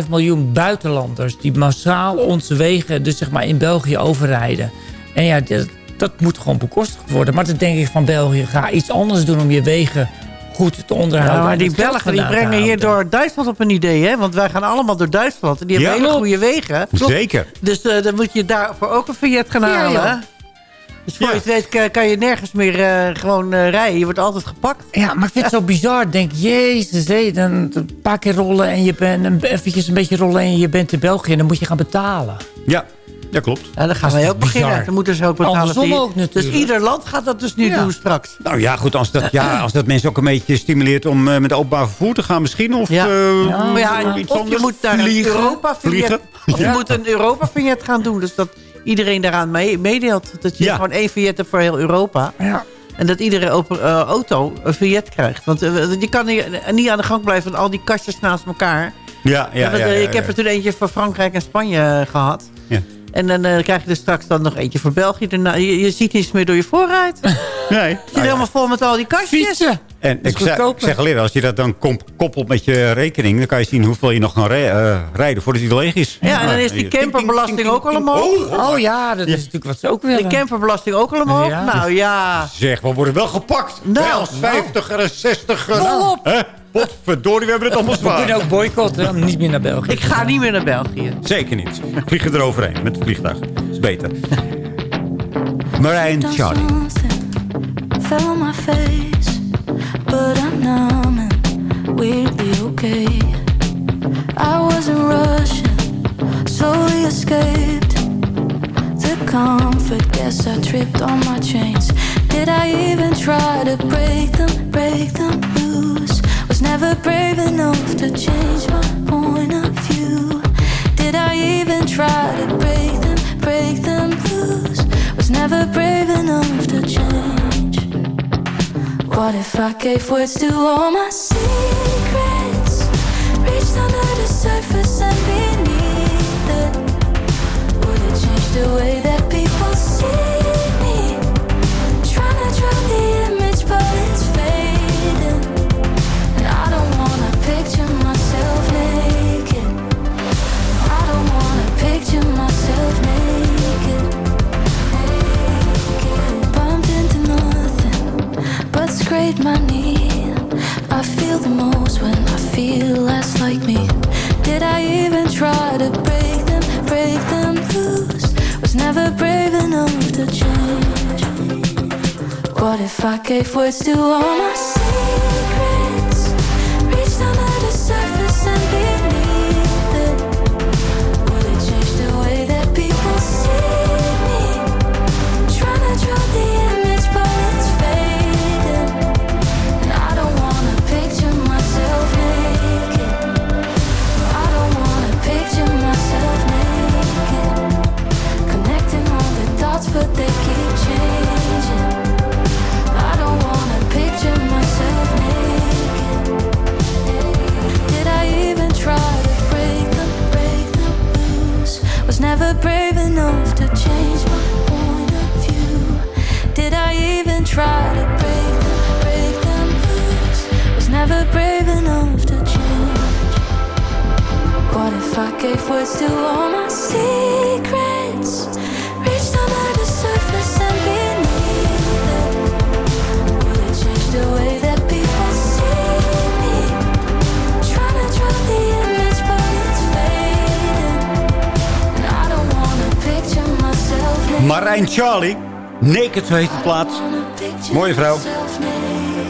6,5 miljoen buitenlanders... die massaal onze wegen dus zeg maar in België overrijden. En ja, dat, dat moet gewoon bekostigd worden. Maar dan denk ik van België, ga iets anders doen om je wegen goed te onderhouden. Ja, maar die Belgen die brengen hier door Duitsland op een idee, hè? Want wij gaan allemaal door Duitsland. En die hebben Ja. hele Klopt. goede wegen. Zeker. Dus eh, dan moet je daarvoor ook een vignet gaan Ja, halen. hè? Dus voor je het weet kan- kan je nergens meer eh, gewoon eh, rijden. Je wordt altijd gepakt. Ja, maar ik vind het zo bizar. Denk, jezus, hé, dan een paar keer rollen en je bent een, eventjes een beetje rollen en je bent in België en dan moet je gaan betalen. Ja, dat klopt. Ja, dan gaan wij ook bizar. beginnen. Dan moeten ze ook betalen. Andersom voor je- ook natuurlijk. Dus ieder land gaat dat dus nu Ja. doen straks. Nou ja, goed, als dat, ja, als dat mensen ook een beetje stimuleert om eh, met openbaar vervoer te gaan misschien. Of, Ja. eh, maar ja, iets of je moet daar Vliegen. een europa Vliegen. Of je moet een Europa-vignet gaan doen. Dus dat iedereen daaraan mee, meedeelt. Dat je Ja. gewoon één vignet hebt voor heel Europa. Ja. En dat iedere open, eh, auto een vignet krijgt. Want je kan niet, niet aan de gang blijven van al die kastjes naast elkaar. Ja, ja, ja. ja, ja, ik heb er toen eentje voor Frankrijk en Spanje eh, gehad. Ja. En dan eh, krijg je er straks dan nog eentje voor België. Daarna, je, je ziet niets meer door je voorruit. Je Nee. zit Nou ja. helemaal vol met al die kastjes. Fietsen. En ik zeg, ik goedkoper. zeg al eerder, als je dat dan kom- koppelt met je rekening... dan kan je zien hoeveel je nog kan eh, rijden voordat hij leeg is. Ja, en dan is die Ting, ting, camperbelasting ting, ook allemaal. ting. Oh, Oh ja, dat is natuurlijk wat ze ook willen. De camperbelasting ook allemaal. Ja. Nou ja. Zeg, we worden wel gepakt. Nou, Hè, als 50 en 60. Volop. Hè? Potverdorie, we hebben het allemaal We kunnen zwaar. ook boycotten, om niet meer naar België. Ik ga niet meer naar België. Zeker niet. Vliegen eroverheen met het vliegtuig. is beter. Marijn Charlie. fell my face, but I'm numb and weirdly okay. I wasn't rushing, slowly escaped the comfort. Guess I tripped on my chains. Did I even try to break them, break them loose? Was never brave enough to change my point of view. Did I even try to break them, break them loose? Was never brave enough to change. What if I gave words to all my secrets? Reached under the surface and beneath it. Would it change the way that my knee. I feel the most when I feel less like me. Did I even try to break them, break them loose? Was never brave enough to change. What if I gave words to all my secrets? Reached under the gave words to all my secrets? Marijn Charlie. Naked, zo heet het plaats. Mooie vrouw.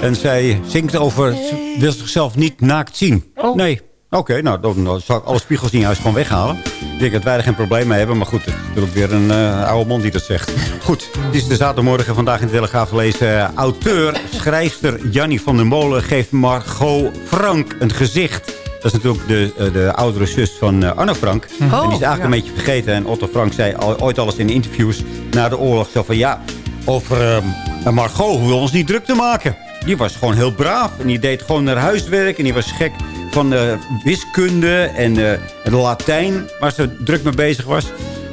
En zij zingt over... Ze wil zichzelf niet naakt zien. Nee. Oké, nou, dan, zal ik alle spiegels in huis gewoon weghalen. Ik denk dat wij er geen probleem mee hebben. Maar goed, het is natuurlijk weer een eh, oude man die dat zegt. Goed, het is de zaterdagmorgen vandaag in de Telegraaf gelezen. Uh, auteur, schrijfster Jannie van der Molen geeft Margot Frank een gezicht. Dat is natuurlijk de, eh, de oudere zus van eh, Arno Frank. Oh, en die is eigenlijk ja. een beetje vergeten. En Otto Frank zei al- ooit alles in interviews na de oorlog. Zo van ja, over eh, Margot hoeven we ons niet druk te maken. Die was gewoon heel braaf. En die deed gewoon haar huiswerk. En die was gek van eh, wiskunde en en Latijn. Waar ze druk mee bezig was.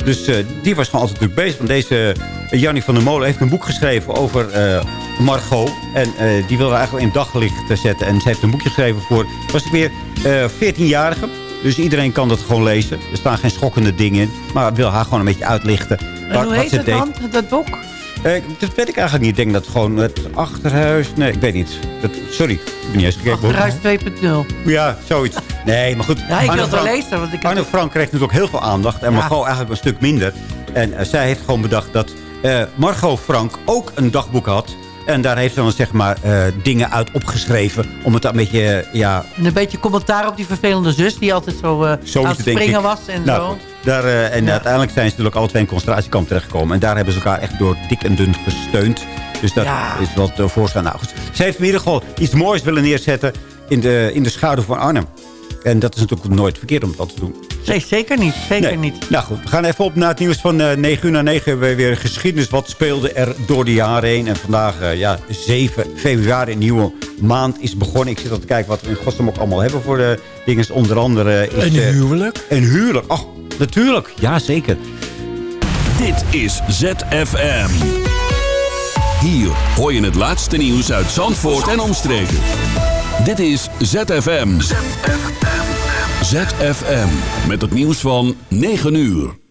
Dus die was gewoon altijd druk bezig. Want deze uh, Jannie van der Molen heeft een boek geschreven over eh, Margot. En eh, die wilde eigenlijk in daglicht te zetten. En ze heeft een boekje geschreven voor, was ik weer, eh 14-jarige. Dus iedereen kan dat gewoon lezen. Er staan geen schokkende dingen in. Maar wil haar gewoon een beetje uitlichten. En hoe heet het dan, dat boek? Eh, dat weet ik eigenlijk niet. Ik denk dat gewoon het achterhuis... Nee, ik weet niet. Dat, sorry, ik ben niet eens gekeken. Achterhuis 2.0. Ja, zoiets. Nee, maar goed. Ja, ik wil het wel lezen. Want ik Arno Frank kreeg natuurlijk heel veel aandacht. En Ja. Margot eigenlijk een stuk minder. En eh, zij heeft gewoon bedacht dat eh, Margot Frank ook een dagboek had. En daar heeft ze dan zeg maar eh, dingen uit opgeschreven. Om het een beetje, eh, ja... En een beetje commentaar op die vervelende zus... die altijd zo, eh Zo aan het springen was en Nou, zo. Daar, eh, en uiteindelijk zijn ze natuurlijk alle twee in concentratiekamp terechtgekomen. En daar hebben ze elkaar echt door dik en dun gesteund. Dus dat Ja. is wat uh, voorstaan. Nou, goed. Ze heeft in ieder geval iets moois willen neerzetten in de, in de schaduw van Arnhem. En dat is natuurlijk nooit verkeerd om dat te doen. Nee, zeker niet. Zeker Nee. niet. Nou goed, we gaan even op naar het nieuws van eh 9 uur na 9. Hebben we weer geschiedenis. Wat speelde er door de jaren heen? En vandaag, eh, ja, 7 februari, een nieuwe maand is begonnen. Ik zit al te kijken wat we in godsnaam ook allemaal hebben voor de dingen. Onder andere is... Een eh, huwelijk? Een huwelijk. Oh, natuurlijk. Ja, zeker. Dit is ZFM. Hier hoor je het laatste nieuws uit Zandvoort en omstreken. Dit is ZFM. ZFM. Met het nieuws van 9 uur.